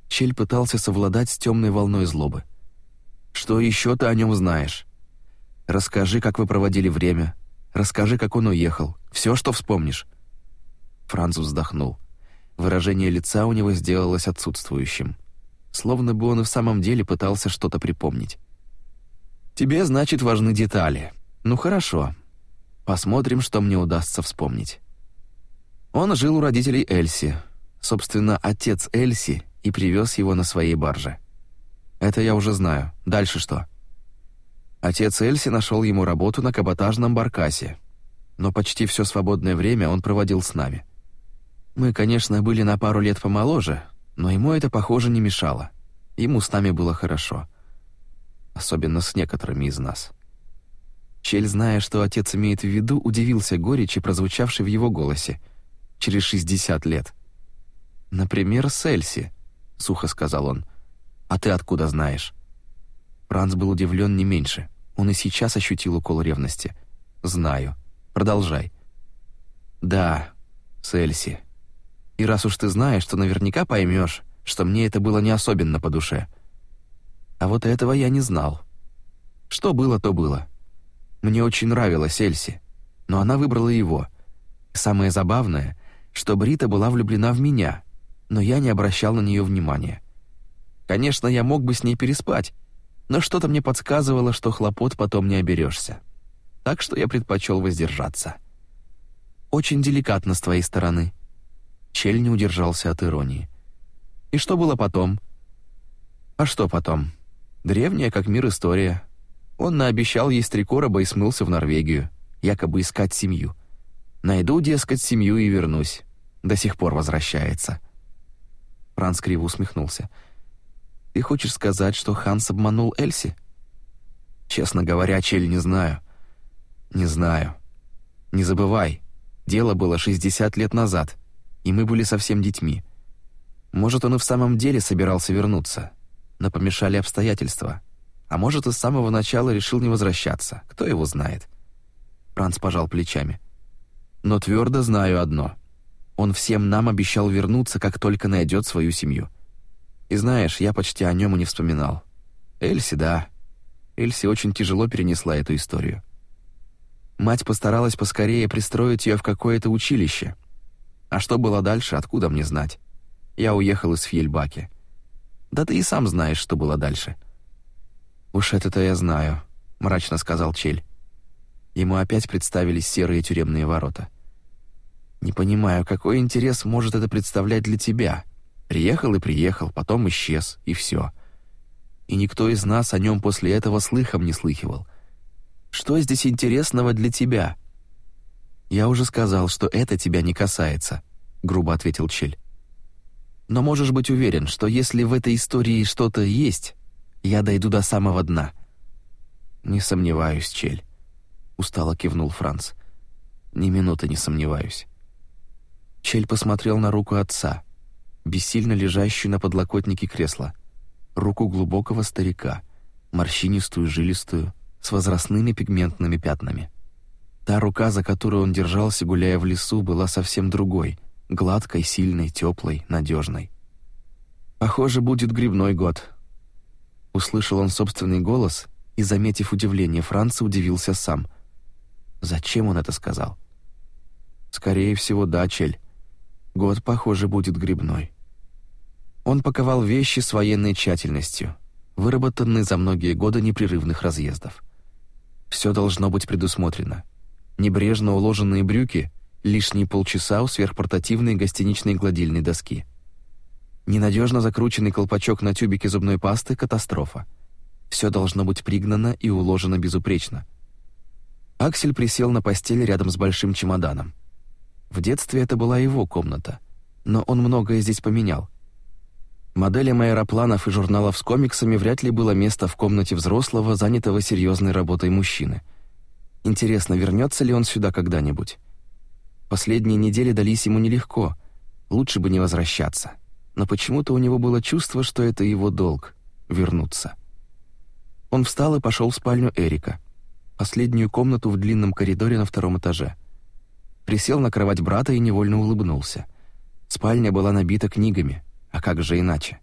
Чель пытался совладать с темной волной злобы. «Что еще ты о нем знаешь? Расскажи, как вы проводили время. Расскажи, как он уехал. Все, что вспомнишь». Франц вздохнул. Выражение лица у него сделалось отсутствующим. Словно бы он и в самом деле пытался что-то припомнить. «Тебе, значит, важны детали. Ну хорошо. Посмотрим, что мне удастся вспомнить». Он жил у родителей Эльси. Собственно, отец Эльси и привез его на своей барже. Это я уже знаю. Дальше что? Отец Эльси нашел ему работу на каботажном баркасе, но почти все свободное время он проводил с нами. Мы, конечно, были на пару лет помоложе, но ему это, похоже, не мешало. Ему с нами было хорошо. Особенно с некоторыми из нас. Чель, зная, что отец имеет в виду, удивился горечи, прозвучавшей в его голосе. Через 60 лет. Например, с Эльси, сухо сказал он. А ты откуда знаешь? Франц был удивлен не меньше. Он и сейчас ощутил укол ревности. Знаю. Продолжай. Да, Сельси. И раз уж ты знаешь, то наверняка поймешь, что мне это было не особенно по душе. А вот этого я не знал. Что было, то было. Мне очень нравилась Эльси, но она выбрала его. Самое забавное, что Брита была влюблена в меня, но я не обращал на нее внимания. Конечно, я мог бы с ней переспать, но что-то мне подсказывало, что хлопот потом не оберешься. Так что я предпочел воздержаться. Очень деликатно с твоей стороны. Чель не удержался от иронии. И что было потом? А что потом? Древняя как мир история. Он наобещал ей стрекороба и смылся в Норвегию, якобы искать семью. Найду, дескать, семью и вернусь. До сих пор возвращается. Франц криво усмехнулся. «Ты хочешь сказать, что Ханс обманул Эльси?» «Честно говоря, Чель, не знаю». «Не знаю. Не забывай, дело было 60 лет назад, и мы были совсем детьми. Может, он и в самом деле собирался вернуться, но помешали обстоятельства. А может, и с самого начала решил не возвращаться, кто его знает». Франц пожал плечами. «Но твердо знаю одно. Он всем нам обещал вернуться, как только найдет свою семью. И знаешь, я почти о нем и не вспоминал. Эльси, да. Эльси очень тяжело перенесла эту историю. Мать постаралась поскорее пристроить ее в какое-то училище. А что было дальше, откуда мне знать? Я уехал из Фьельбаки. Да ты и сам знаешь, что было дальше. Уж это-то я знаю, мрачно сказал Чель. Ему опять представились серые тюремные ворота. Не понимаю, какой интерес может это представлять для тебя? Приехал и приехал, потом исчез, и все. И никто из нас о нем после этого слыхом не слыхивал. Что здесь интересного для тебя? Я уже сказал, что это тебя не касается, грубо ответил Чель. Но можешь быть уверен, что если в этой истории что-то есть, я дойду до самого дна. Не сомневаюсь, Чель, устало кивнул Франц. Ни минуты не сомневаюсь. Чель посмотрел на руку отца, бессильно лежащую на подлокотнике кресла, руку глубокого старика, морщинистую, жилистую, с возрастными пигментными пятнами. Та рука, за которую он держался, гуляя в лесу, была совсем другой, гладкой, сильной, теплой, надежной. «Похоже, будет грибной год», — услышал он собственный голос и, заметив удивление Франца, удивился сам. «Зачем он это сказал?» «Скорее всего, да, Чель. Год, похоже, будет грибной. Он паковал вещи с военной тщательностью, выработанной за многие годы непрерывных разъездов. Все должно быть предусмотрено. Небрежно уложенные брюки, лишние полчаса у сверхпортативной гостиничной гладильной доски. Ненадежно закрученный колпачок на тюбике зубной пасты — катастрофа. Все должно быть пригнано и уложено безупречно. Аксель присел на постели рядом с большим чемоданом. В детстве это была его комната, но он многое здесь поменял. Моделям аэропланов и журналов с комиксами вряд ли было место в комнате взрослого, занятого серьезной работой мужчины. Интересно, вернется ли он сюда когда-нибудь? Последние недели дались ему нелегко, лучше бы не возвращаться. Но почему-то у него было чувство, что это его долг — вернуться. Он встал и пошел в спальню Эрика, последнюю комнату в длинном коридоре на втором этаже — присел на кровать брата и невольно улыбнулся. Спальня была набита книгами, а как же иначе?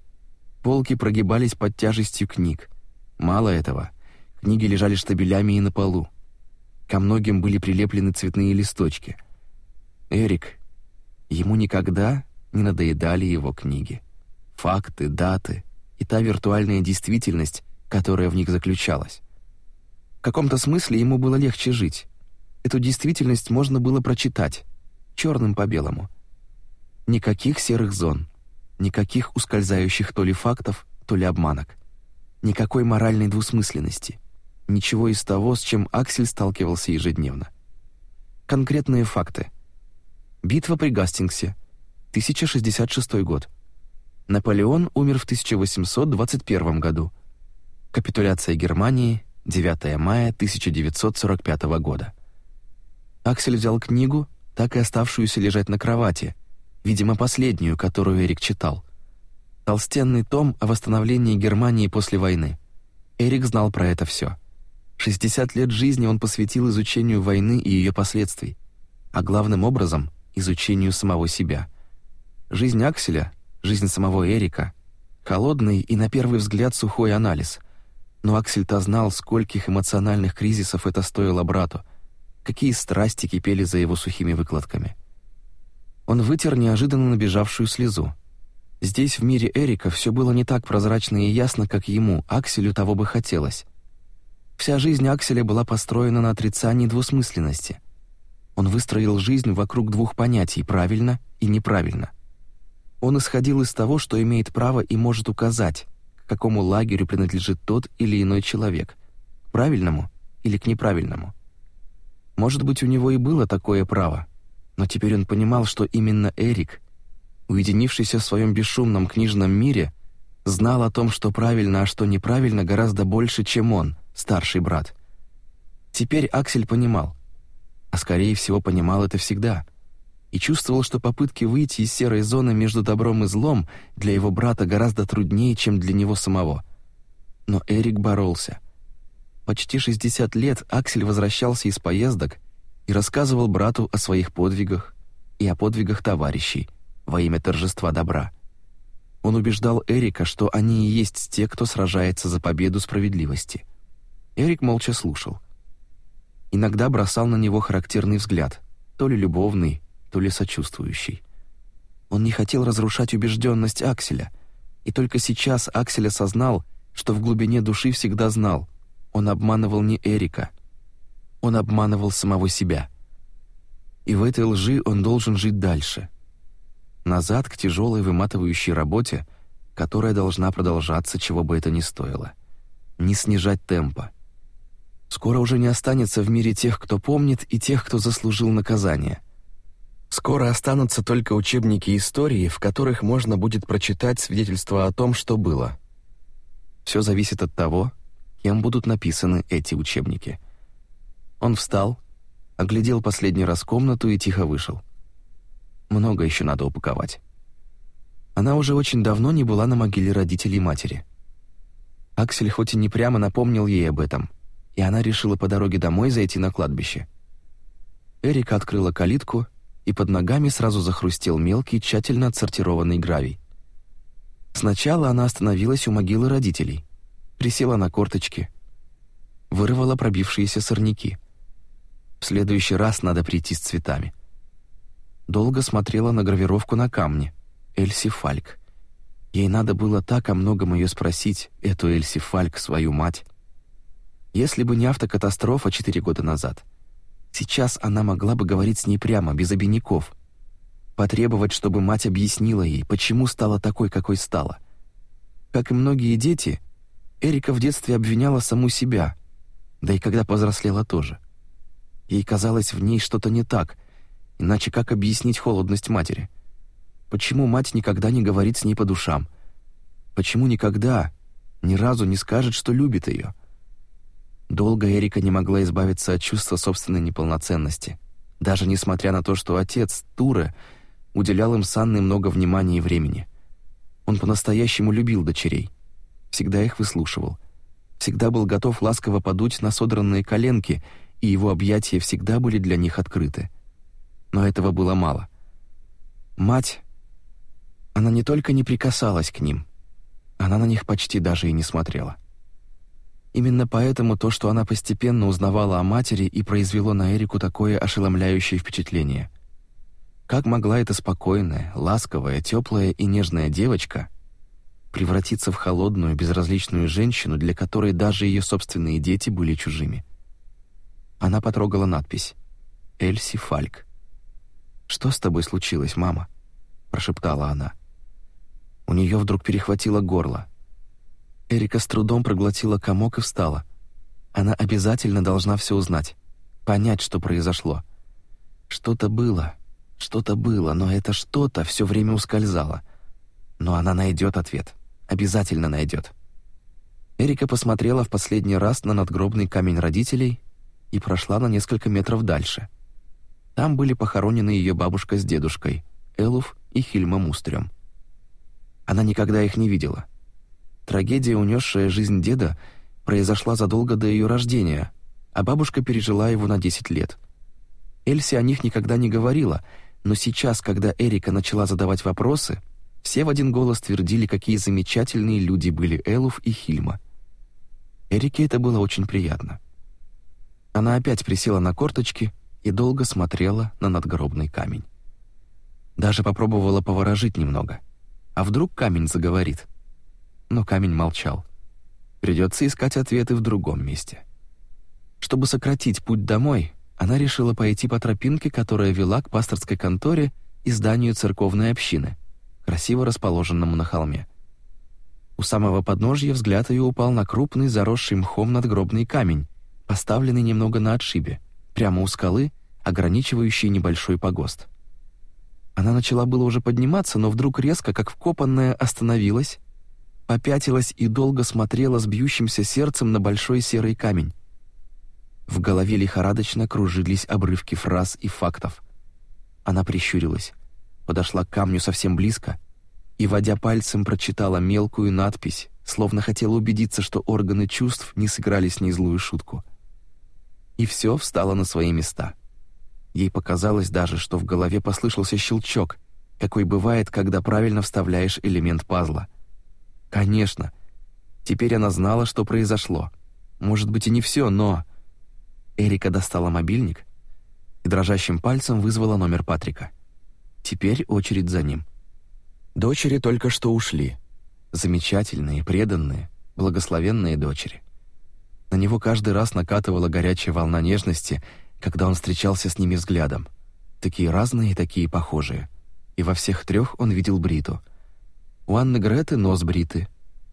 Полки прогибались под тяжестью книг. Мало этого, книги лежали штабелями и на полу. Ко многим были прилеплены цветные листочки. Эрик, ему никогда не надоедали его книги. Факты, даты и та виртуальная действительность, которая в них заключалась. В каком-то смысле ему было легче жить. Эту действительность можно было прочитать, черным по белому. Никаких серых зон, никаких ускользающих то ли фактов, то ли обманок, никакой моральной двусмысленности, ничего из того, с чем Аксель сталкивался ежедневно. Конкретные факты. Битва при Гастингсе, 1066 год. Наполеон умер в 1821 году. Капитуляция Германии, 9 мая 1945 года. Аксель взял книгу, так и оставшуюся лежать на кровати, видимо, последнюю, которую Эрик читал. Толстенный том о восстановлении Германии после войны. Эрик знал про это все. 60 лет жизни он посвятил изучению войны и ее последствий, а главным образом — изучению самого себя. Жизнь Акселя, жизнь самого Эрика — холодный и, на первый взгляд, сухой анализ. Но Аксель-то знал, скольких эмоциональных кризисов это стоило брату — какие страсти кипели за его сухими выкладками. Он вытер неожиданно набежавшую слезу. Здесь, в мире Эрика, все было не так прозрачно и ясно, как ему, Акселю того бы хотелось. Вся жизнь Акселя была построена на отрицании двусмысленности. Он выстроил жизнь вокруг двух понятий «правильно» и «неправильно». Он исходил из того, что имеет право и может указать, к какому лагерю принадлежит тот или иной человек, к правильному или к неправильному. Может быть, у него и было такое право, но теперь он понимал, что именно Эрик, уединившийся в своем бесшумном книжном мире, знал о том, что правильно, а что неправильно, гораздо больше, чем он, старший брат. Теперь Аксель понимал, а скорее всего понимал это всегда, и чувствовал, что попытки выйти из серой зоны между добром и злом для его брата гораздо труднее, чем для него самого. Но Эрик боролся — Почти 60 лет Аксель возвращался из поездок и рассказывал брату о своих подвигах и о подвигах товарищей во имя торжества добра. Он убеждал Эрика, что они и есть те, кто сражается за победу справедливости. Эрик молча слушал. Иногда бросал на него характерный взгляд, то ли любовный, то ли сочувствующий. Он не хотел разрушать убежденность Акселя, и только сейчас Аксель осознал, что в глубине души всегда знал, он обманывал не Эрика. Он обманывал самого себя. И в этой лжи он должен жить дальше. Назад к тяжелой выматывающей работе, которая должна продолжаться, чего бы это ни стоило. Не снижать темпа. Скоро уже не останется в мире тех, кто помнит, и тех, кто заслужил наказание. Скоро останутся только учебники истории, в которых можно будет прочитать свидетельство о том, что было. Все зависит от того, кем будут написаны эти учебники. Он встал, оглядел последний раз комнату и тихо вышел. Много еще надо упаковать. Она уже очень давно не была на могиле родителей матери. Аксель хоть и не прямо напомнил ей об этом, и она решила по дороге домой зайти на кладбище. Эрика открыла калитку, и под ногами сразу захрустел мелкий, тщательно отсортированный гравий. Сначала она остановилась у могилы родителей, присела на корточки, вырвала пробившиеся сорняки. В следующий раз надо прийти с цветами. Долго смотрела на гравировку на камне. Эльси Фальк. Ей надо было так о многом ее спросить, эту Эльси Фальк, свою мать. Если бы не автокатастрофа четыре года назад, сейчас она могла бы говорить с ней прямо, без обиняков. Потребовать, чтобы мать объяснила ей, почему стала такой, какой стала. Как и многие дети, Эрика в детстве обвиняла саму себя, да и когда повзрослела тоже. Ей казалось, в ней что-то не так, иначе как объяснить холодность матери? Почему мать никогда не говорит с ней по душам? Почему никогда, ни разу не скажет, что любит ее? Долго Эрика не могла избавиться от чувства собственной неполноценности, даже несмотря на то, что отец, Туре, уделял им с Анной много внимания и времени. Он по-настоящему любил дочерей — всегда их выслушивал, всегда был готов ласково подуть на содранные коленки, и его объятия всегда были для них открыты. Но этого было мало. Мать, она не только не прикасалась к ним, она на них почти даже и не смотрела. Именно поэтому то, что она постепенно узнавала о матери и произвело на Эрику такое ошеломляющее впечатление. Как могла эта спокойная, ласковая, теплая и нежная девочка превратиться в холодную, безразличную женщину, для которой даже ее собственные дети были чужими. Она потрогала надпись «Эльси Фальк». «Что с тобой случилось, мама?» – прошептала она. У нее вдруг перехватило горло. Эрика с трудом проглотила комок и встала. Она обязательно должна все узнать, понять, что произошло. Что-то было, что-то было, но это что-то все время ускользало. Но она найдет ответ. Обязательно найдет. Эрика посмотрела в последний раз на надгробный камень родителей и прошла на несколько метров дальше. Там были похоронены ее бабушка с дедушкой, Элуф и Хильма Мустрем. Она никогда их не видела. Трагедия, унесшая жизнь деда, произошла задолго до ее рождения, а бабушка пережила его на 10 лет. Эльси о них никогда не говорила, но сейчас, когда Эрика начала задавать вопросы, все в один голос твердили, какие замечательные люди были Элуф и Хильма. Эрике это было очень приятно. Она опять присела на корточки и долго смотрела на надгробный камень. Даже попробовала поворожить немного. А вдруг камень заговорит? Но камень молчал. Придется искать ответы в другом месте. Чтобы сократить путь домой, она решила пойти по тропинке, которая вела к пасторской конторе и зданию церковной общины — красиво расположенному на холме. У самого подножья взгляд ее упал на крупный, заросший мхом надгробный камень, поставленный немного на отшибе, прямо у скалы, ограничивающей небольшой погост. Она начала было уже подниматься, но вдруг резко, как вкопанная, остановилась, попятилась и долго смотрела с бьющимся сердцем на большой серый камень. В голове лихорадочно кружились обрывки фраз и фактов. Она прищурилась подошла к камню совсем близко и, водя пальцем, прочитала мелкую надпись, словно хотела убедиться, что органы чувств не сыграли с ней злую шутку. И все встало на свои места. Ей показалось даже, что в голове послышался щелчок, какой бывает, когда правильно вставляешь элемент пазла. Конечно, теперь она знала, что произошло. Может быть и не все, но... Эрика достала мобильник и дрожащим пальцем вызвала номер Патрика. Теперь очередь за ним. Дочери только что ушли. Замечательные, преданные, благословенные дочери. На него каждый раз накатывала горячая волна нежности, когда он встречался с ними взглядом. Такие разные, и такие похожие. И во всех трех он видел Бриту. У Анны Греты нос бриты,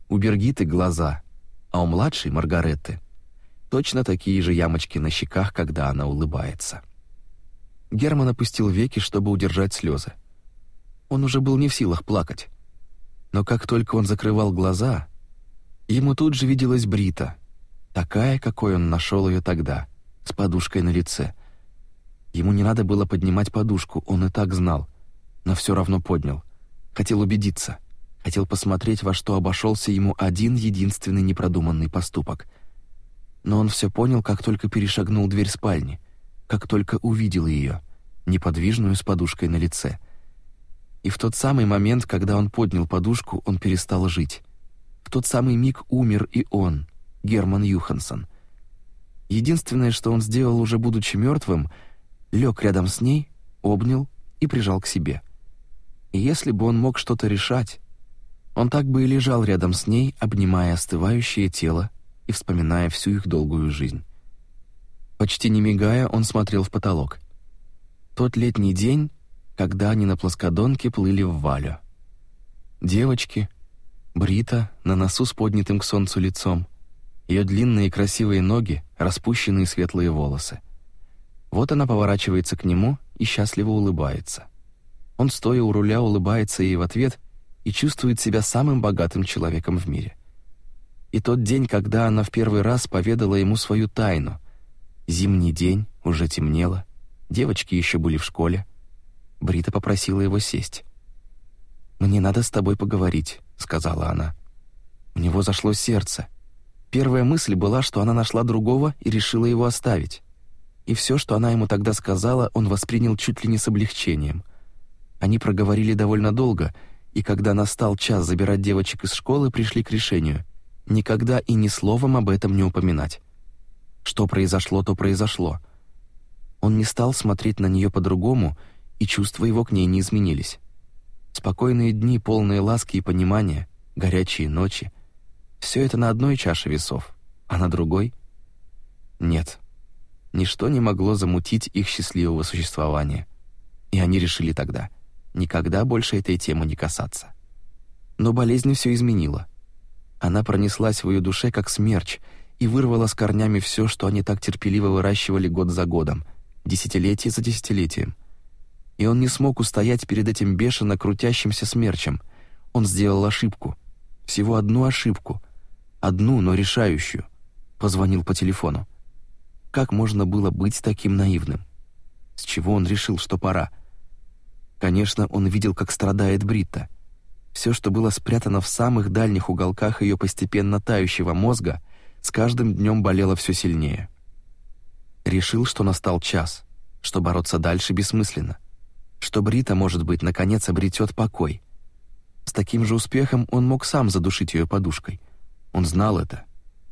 у Бергиты глаза, а у младшей Маргаретты точно такие же ямочки на щеках, когда она улыбается. Герман опустил веки, чтобы удержать слезы. Он уже был не в силах плакать. Но как только он закрывал глаза, ему тут же виделась Брита, такая, какой он нашел ее тогда, с подушкой на лице. Ему не надо было поднимать подушку, он и так знал, но все равно поднял. Хотел убедиться, хотел посмотреть, во что обошелся ему один единственный непродуманный поступок. Но он все понял, как только перешагнул дверь спальни как только увидел ее, неподвижную с подушкой на лице. И в тот самый момент, когда он поднял подушку, он перестал жить. В тот самый миг умер и он, Герман Юханссон. Единственное, что он сделал уже будучи мертвым, лег рядом с ней, обнял и прижал к себе. И если бы он мог что-то решать, он так бы и лежал рядом с ней, обнимая остывающее тело и вспоминая всю их долгую жизнь. Почти не мигая, он смотрел в потолок. Тот летний день, когда они на плоскодонке плыли в Валю. Девочки, Брита, на носу с поднятым к солнцу лицом, ее длинные красивые ноги, распущенные светлые волосы. Вот она поворачивается к нему и счастливо улыбается. Он, стоя у руля, улыбается ей в ответ и чувствует себя самым богатым человеком в мире. И тот день, когда она в первый раз поведала ему свою тайну, Зимний день, уже темнело, девочки еще были в школе. Брита попросила его сесть. «Мне надо с тобой поговорить», — сказала она. У него зашло сердце. Первая мысль была, что она нашла другого и решила его оставить. И все, что она ему тогда сказала, он воспринял чуть ли не с облегчением. Они проговорили довольно долго, и когда настал час забирать девочек из школы, пришли к решению — никогда и ни словом об этом не упоминать. Что произошло, то произошло. Он не стал смотреть на нее по-другому, и чувства его к ней не изменились. Спокойные дни, полные ласки и понимания, горячие ночи — все это на одной чаше весов, а на другой — нет. Ничто не могло замутить их счастливого существования. И они решили тогда никогда больше этой темы не касаться. Но болезнь все изменила. Она пронеслась в ее душе как смерч — и вырвала с корнями все, что они так терпеливо выращивали год за годом, десятилетие за десятилетием. И он не смог устоять перед этим бешено крутящимся смерчем. Он сделал ошибку. Всего одну ошибку. Одну, но решающую. Позвонил по телефону. Как можно было быть таким наивным? С чего он решил, что пора? Конечно, он видел, как страдает Бритта. Все, что было спрятано в самых дальних уголках ее постепенно тающего мозга — с каждым днем болела все сильнее. Решил, что настал час, что бороться дальше бессмысленно, что Брита, может быть, наконец обретет покой. С таким же успехом он мог сам задушить ее подушкой. Он знал это,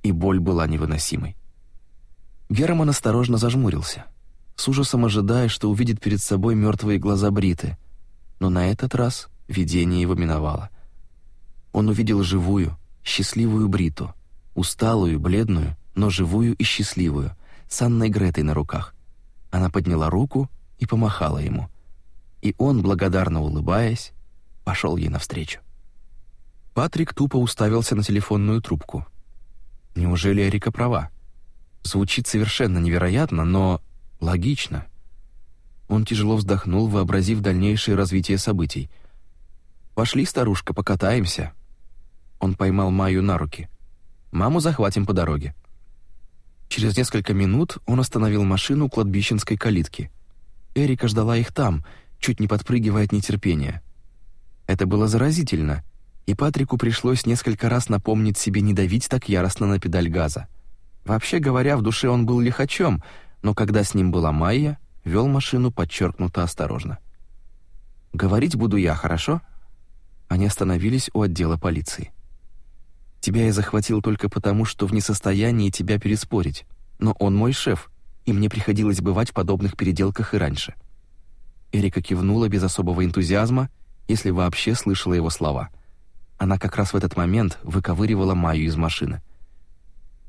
и боль была невыносимой. Герман осторожно зажмурился, с ужасом ожидая, что увидит перед собой мертвые глаза Бриты, но на этот раз видение его миновало. Он увидел живую, счастливую Бриту — усталую, бледную, но живую и счастливую, с Анной Гретой на руках. Она подняла руку и помахала ему. И он, благодарно улыбаясь, пошел ей навстречу. Патрик тупо уставился на телефонную трубку. Неужели Эрика права? Звучит совершенно невероятно, но логично. Он тяжело вздохнул, вообразив дальнейшее развитие событий. «Пошли, старушка, покатаемся». Он поймал Майю на руки. Маму захватим по дороге». Через несколько минут он остановил машину у кладбищенской калитки. Эрика ждала их там, чуть не подпрыгивая от нетерпения. Это было заразительно, и Патрику пришлось несколько раз напомнить себе не давить так яростно на педаль газа. Вообще говоря, в душе он был лихачом, но когда с ним была Майя, вел машину подчеркнуто осторожно. «Говорить буду я, хорошо?» Они остановились у отдела полиции. Тебя я захватил только потому, что в несостоянии тебя переспорить. Но он мой шеф, и мне приходилось бывать в подобных переделках и раньше». Эрика кивнула без особого энтузиазма, если вообще слышала его слова. Она как раз в этот момент выковыривала Майю из машины.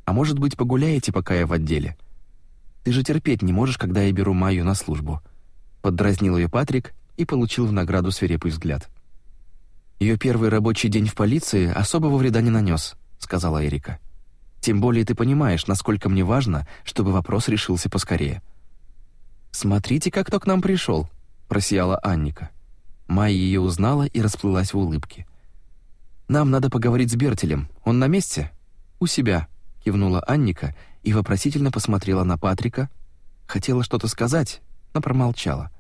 «А может быть, погуляете, пока я в отделе? Ты же терпеть не можешь, когда я беру Майю на службу». Поддразнил ее Патрик и получил в награду свирепый взгляд. Ее первый рабочий день в полиции особого вреда не нанес», — сказала Эрика. «Тем более ты понимаешь, насколько мне важно, чтобы вопрос решился поскорее». «Смотрите, как кто к нам пришел», — просияла Анника. Майя ее узнала и расплылась в улыбке. «Нам надо поговорить с Бертелем. Он на месте?» «У себя», — кивнула Анника и вопросительно посмотрела на Патрика. Хотела что-то сказать, но промолчала.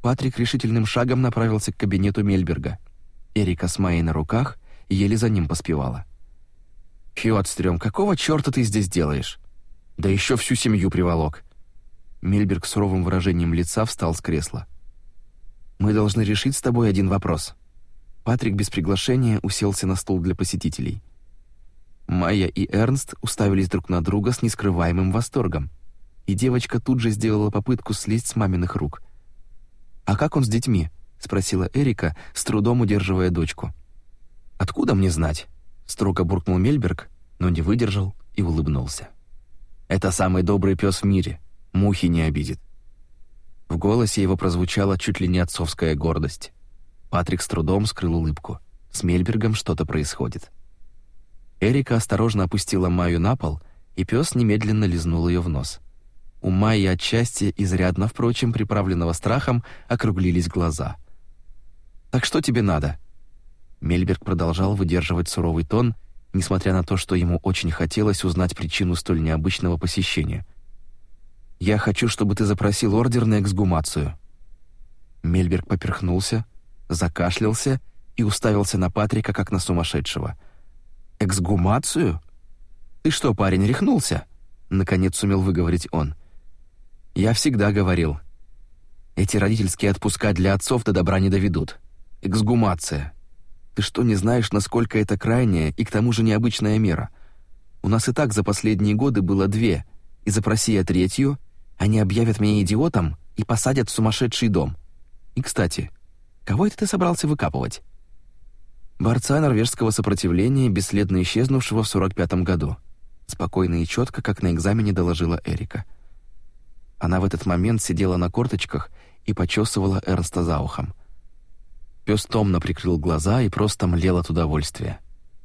Патрик решительным шагом направился к кабинету Мельберга — Эрика с Майей на руках еле за ним поспевала. «Хьюатстрём, какого чёрта ты здесь делаешь? Да ещё всю семью приволок!» Мильберг суровым выражением лица встал с кресла. «Мы должны решить с тобой один вопрос». Патрик без приглашения уселся на стул для посетителей. Майя и Эрнст уставились друг на друга с нескрываемым восторгом, и девочка тут же сделала попытку слезть с маминых рук. «А как он с детьми?» спросила Эрика, с трудом удерживая дочку. Откуда мне знать? строго буркнул Мельберг, но не выдержал и улыбнулся. Это самый добрый пес в мире, мухи не обидит. В голосе его прозвучала чуть ли не отцовская гордость. Патрик с трудом скрыл улыбку. С Мельбергом что-то происходит. Эрика осторожно опустила Майю на пол, и пес немедленно лизнул ее в нос. У Майи от счастья, изрядно, впрочем, приправленного страхом, округлились глаза. Так что тебе надо?» Мельберг продолжал выдерживать суровый тон, несмотря на то, что ему очень хотелось узнать причину столь необычного посещения. «Я хочу, чтобы ты запросил ордер на эксгумацию». Мельберг поперхнулся, закашлялся и уставился на Патрика, как на сумасшедшего. «Эксгумацию? Ты что, парень, рехнулся?» Наконец сумел выговорить он. «Я всегда говорил. Эти родительские отпуска для отцов до добра не доведут эксгумация. Ты что, не знаешь, насколько это крайняя и к тому же необычная мера? У нас и так за последние годы было две, и запроси я третью, они объявят меня идиотом и посадят в сумасшедший дом. И, кстати, кого это ты собрался выкапывать? Борца норвежского сопротивления, бесследно исчезнувшего в 45 году. Спокойно и четко, как на экзамене доложила Эрика. Она в этот момент сидела на корточках и почесывала Эрнста за ухом. Пёс томно прикрыл глаза и просто млел от удовольствия.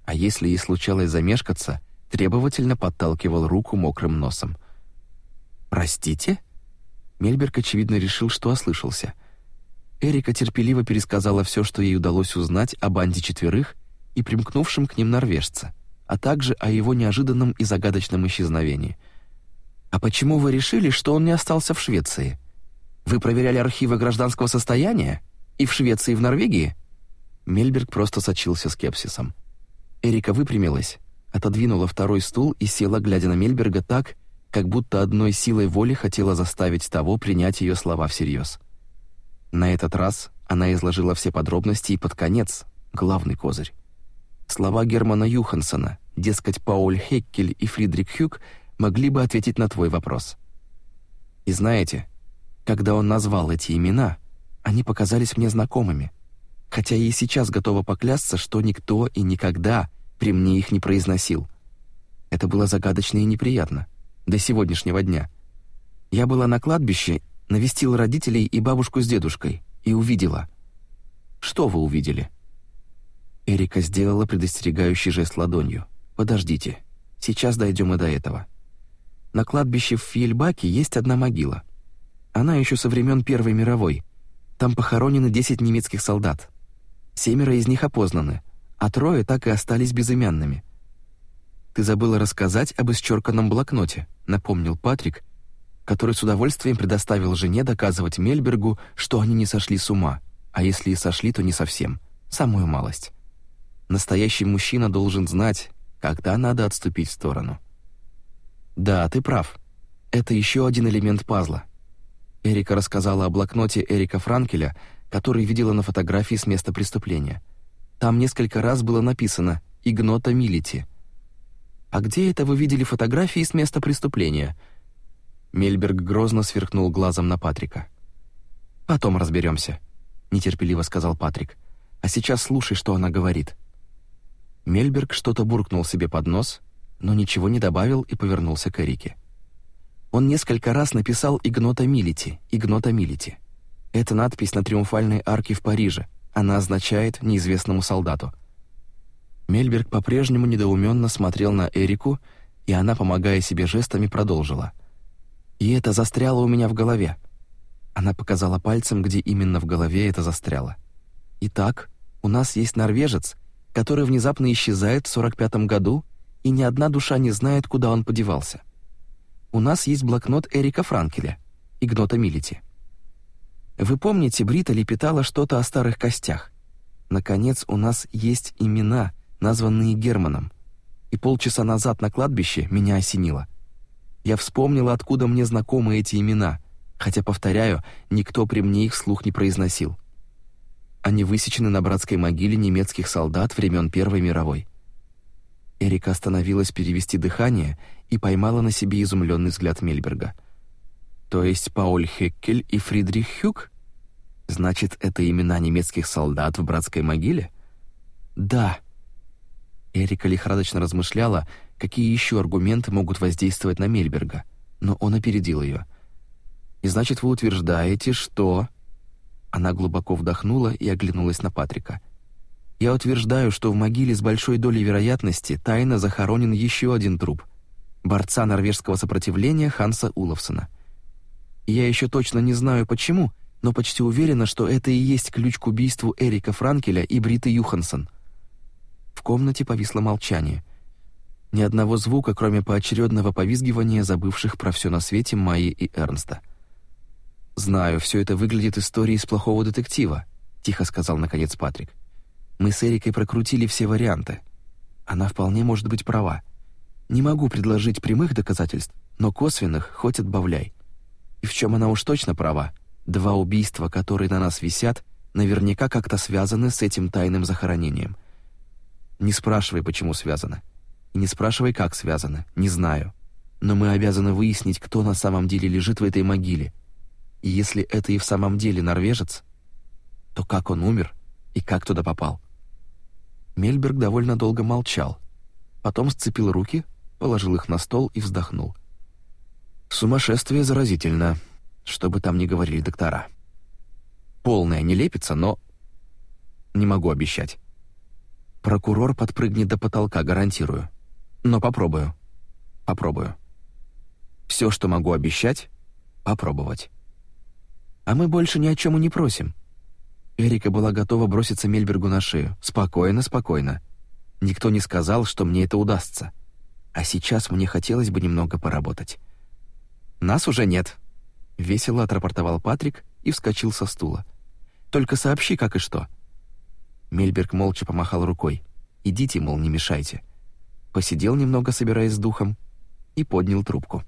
А если и случалось замешкаться, требовательно подталкивал руку мокрым носом. «Простите?» Мельберг, очевидно, решил, что ослышался. Эрика терпеливо пересказала все, что ей удалось узнать о банде четверых и примкнувшем к ним норвежце, а также о его неожиданном и загадочном исчезновении. «А почему вы решили, что он не остался в Швеции? Вы проверяли архивы гражданского состояния?» И в Швеции, и в Норвегии?» Мельберг просто сочился скепсисом. Эрика выпрямилась, отодвинула второй стул и села, глядя на Мельберга так, как будто одной силой воли хотела заставить того принять ее слова всерьез. На этот раз она изложила все подробности и под конец главный козырь. Слова Германа Юхансона, дескать, Пауль Хеккель и Фридрик Хюк могли бы ответить на твой вопрос. И знаете, когда он назвал эти имена, они показались мне знакомыми, хотя я и сейчас готова поклясться, что никто и никогда при мне их не произносил. Это было загадочно и неприятно до сегодняшнего дня. Я была на кладбище, навестила родителей и бабушку с дедушкой и увидела. Что вы увидели? Эрика сделала предостерегающий жест ладонью. Подождите, сейчас дойдем и до этого. На кладбище в Фельбаке есть одна могила. Она еще со времен Первой мировой, там похоронены 10 немецких солдат. Семеро из них опознаны, а трое так и остались безымянными. Ты забыла рассказать об исчерканном блокноте, напомнил Патрик, который с удовольствием предоставил жене доказывать Мельбергу, что они не сошли с ума, а если и сошли, то не совсем, самую малость. Настоящий мужчина должен знать, когда надо отступить в сторону. Да, ты прав. Это еще один элемент пазла — Эрика рассказала о блокноте Эрика Франкеля, который видела на фотографии с места преступления. Там несколько раз было написано «Игнота Милити». «А где это вы видели фотографии с места преступления?» Мельберг грозно сверхнул глазом на Патрика. «Потом разберемся», — нетерпеливо сказал Патрик. «А сейчас слушай, что она говорит». Мельберг что-то буркнул себе под нос, но ничего не добавил и повернулся к Эрике. Он несколько раз написал «Игнота Милити», «Игнота Милити». Это надпись на триумфальной арке в Париже. Она означает «неизвестному солдату». Мельберг по-прежнему недоуменно смотрел на Эрику, и она, помогая себе жестами, продолжила. «И это застряло у меня в голове». Она показала пальцем, где именно в голове это застряло. «Итак, у нас есть норвежец, который внезапно исчезает в 45-м году, и ни одна душа не знает, куда он подевался у нас есть блокнот Эрика Франкеля, Игнота Милити. Вы помните, Брита лепетала что-то о старых костях. Наконец, у нас есть имена, названные Германом. И полчаса назад на кладбище меня осенило. Я вспомнила, откуда мне знакомы эти имена, хотя, повторяю, никто при мне их вслух не произносил. Они высечены на братской могиле немецких солдат времен Первой мировой. Эрика остановилась перевести дыхание и поймала на себе изумленный взгляд Мельберга. То есть Пауль Хеккель и Фридрих Хюк? Значит, это имена немецких солдат в братской могиле? Да. Эрика лихорадочно размышляла, какие еще аргументы могут воздействовать на Мельберга, но он опередил ее. И значит, вы утверждаете, что Она глубоко вдохнула и оглянулась на Патрика. Я утверждаю, что в могиле с большой долей вероятности тайно захоронен еще один труп борца норвежского сопротивления Ханса Уловсона. Я еще точно не знаю почему, но почти уверена, что это и есть ключ к убийству Эрика Франкеля и Бриты Юхансон. В комнате повисло молчание. Ни одного звука, кроме поочередного повизгивания забывших про все на свете Майи и Эрнста. Знаю, все это выглядит историей с плохого детектива, тихо сказал наконец Патрик. Мы с Эрикой прокрутили все варианты. Она вполне может быть права. Не могу предложить прямых доказательств, но косвенных хоть отбавляй. И в чем она уж точно права? Два убийства, которые на нас висят, наверняка как-то связаны с этим тайным захоронением. Не спрашивай, почему связаны. И не спрашивай, как связаны. Не знаю. Но мы обязаны выяснить, кто на самом деле лежит в этой могиле. И если это и в самом деле норвежец, то как он умер и как туда попал? Мельберг довольно долго молчал, потом сцепил руки, положил их на стол и вздохнул. «Сумасшествие заразительно, что бы там ни говорили доктора. Полная нелепица, но... Не могу обещать. Прокурор подпрыгнет до потолка, гарантирую. Но попробую. Попробую. Все, что могу обещать, попробовать. А мы больше ни о чем и не просим», Эрика была готова броситься Мельбергу на шею. Спокойно, спокойно. Никто не сказал, что мне это удастся. А сейчас мне хотелось бы немного поработать. Нас уже нет, весело отрапортовал Патрик и вскочил со стула. Только сообщи, как и что. Мельберг молча помахал рукой. Идите, мол, не мешайте. Посидел немного, собираясь с духом, и поднял трубку.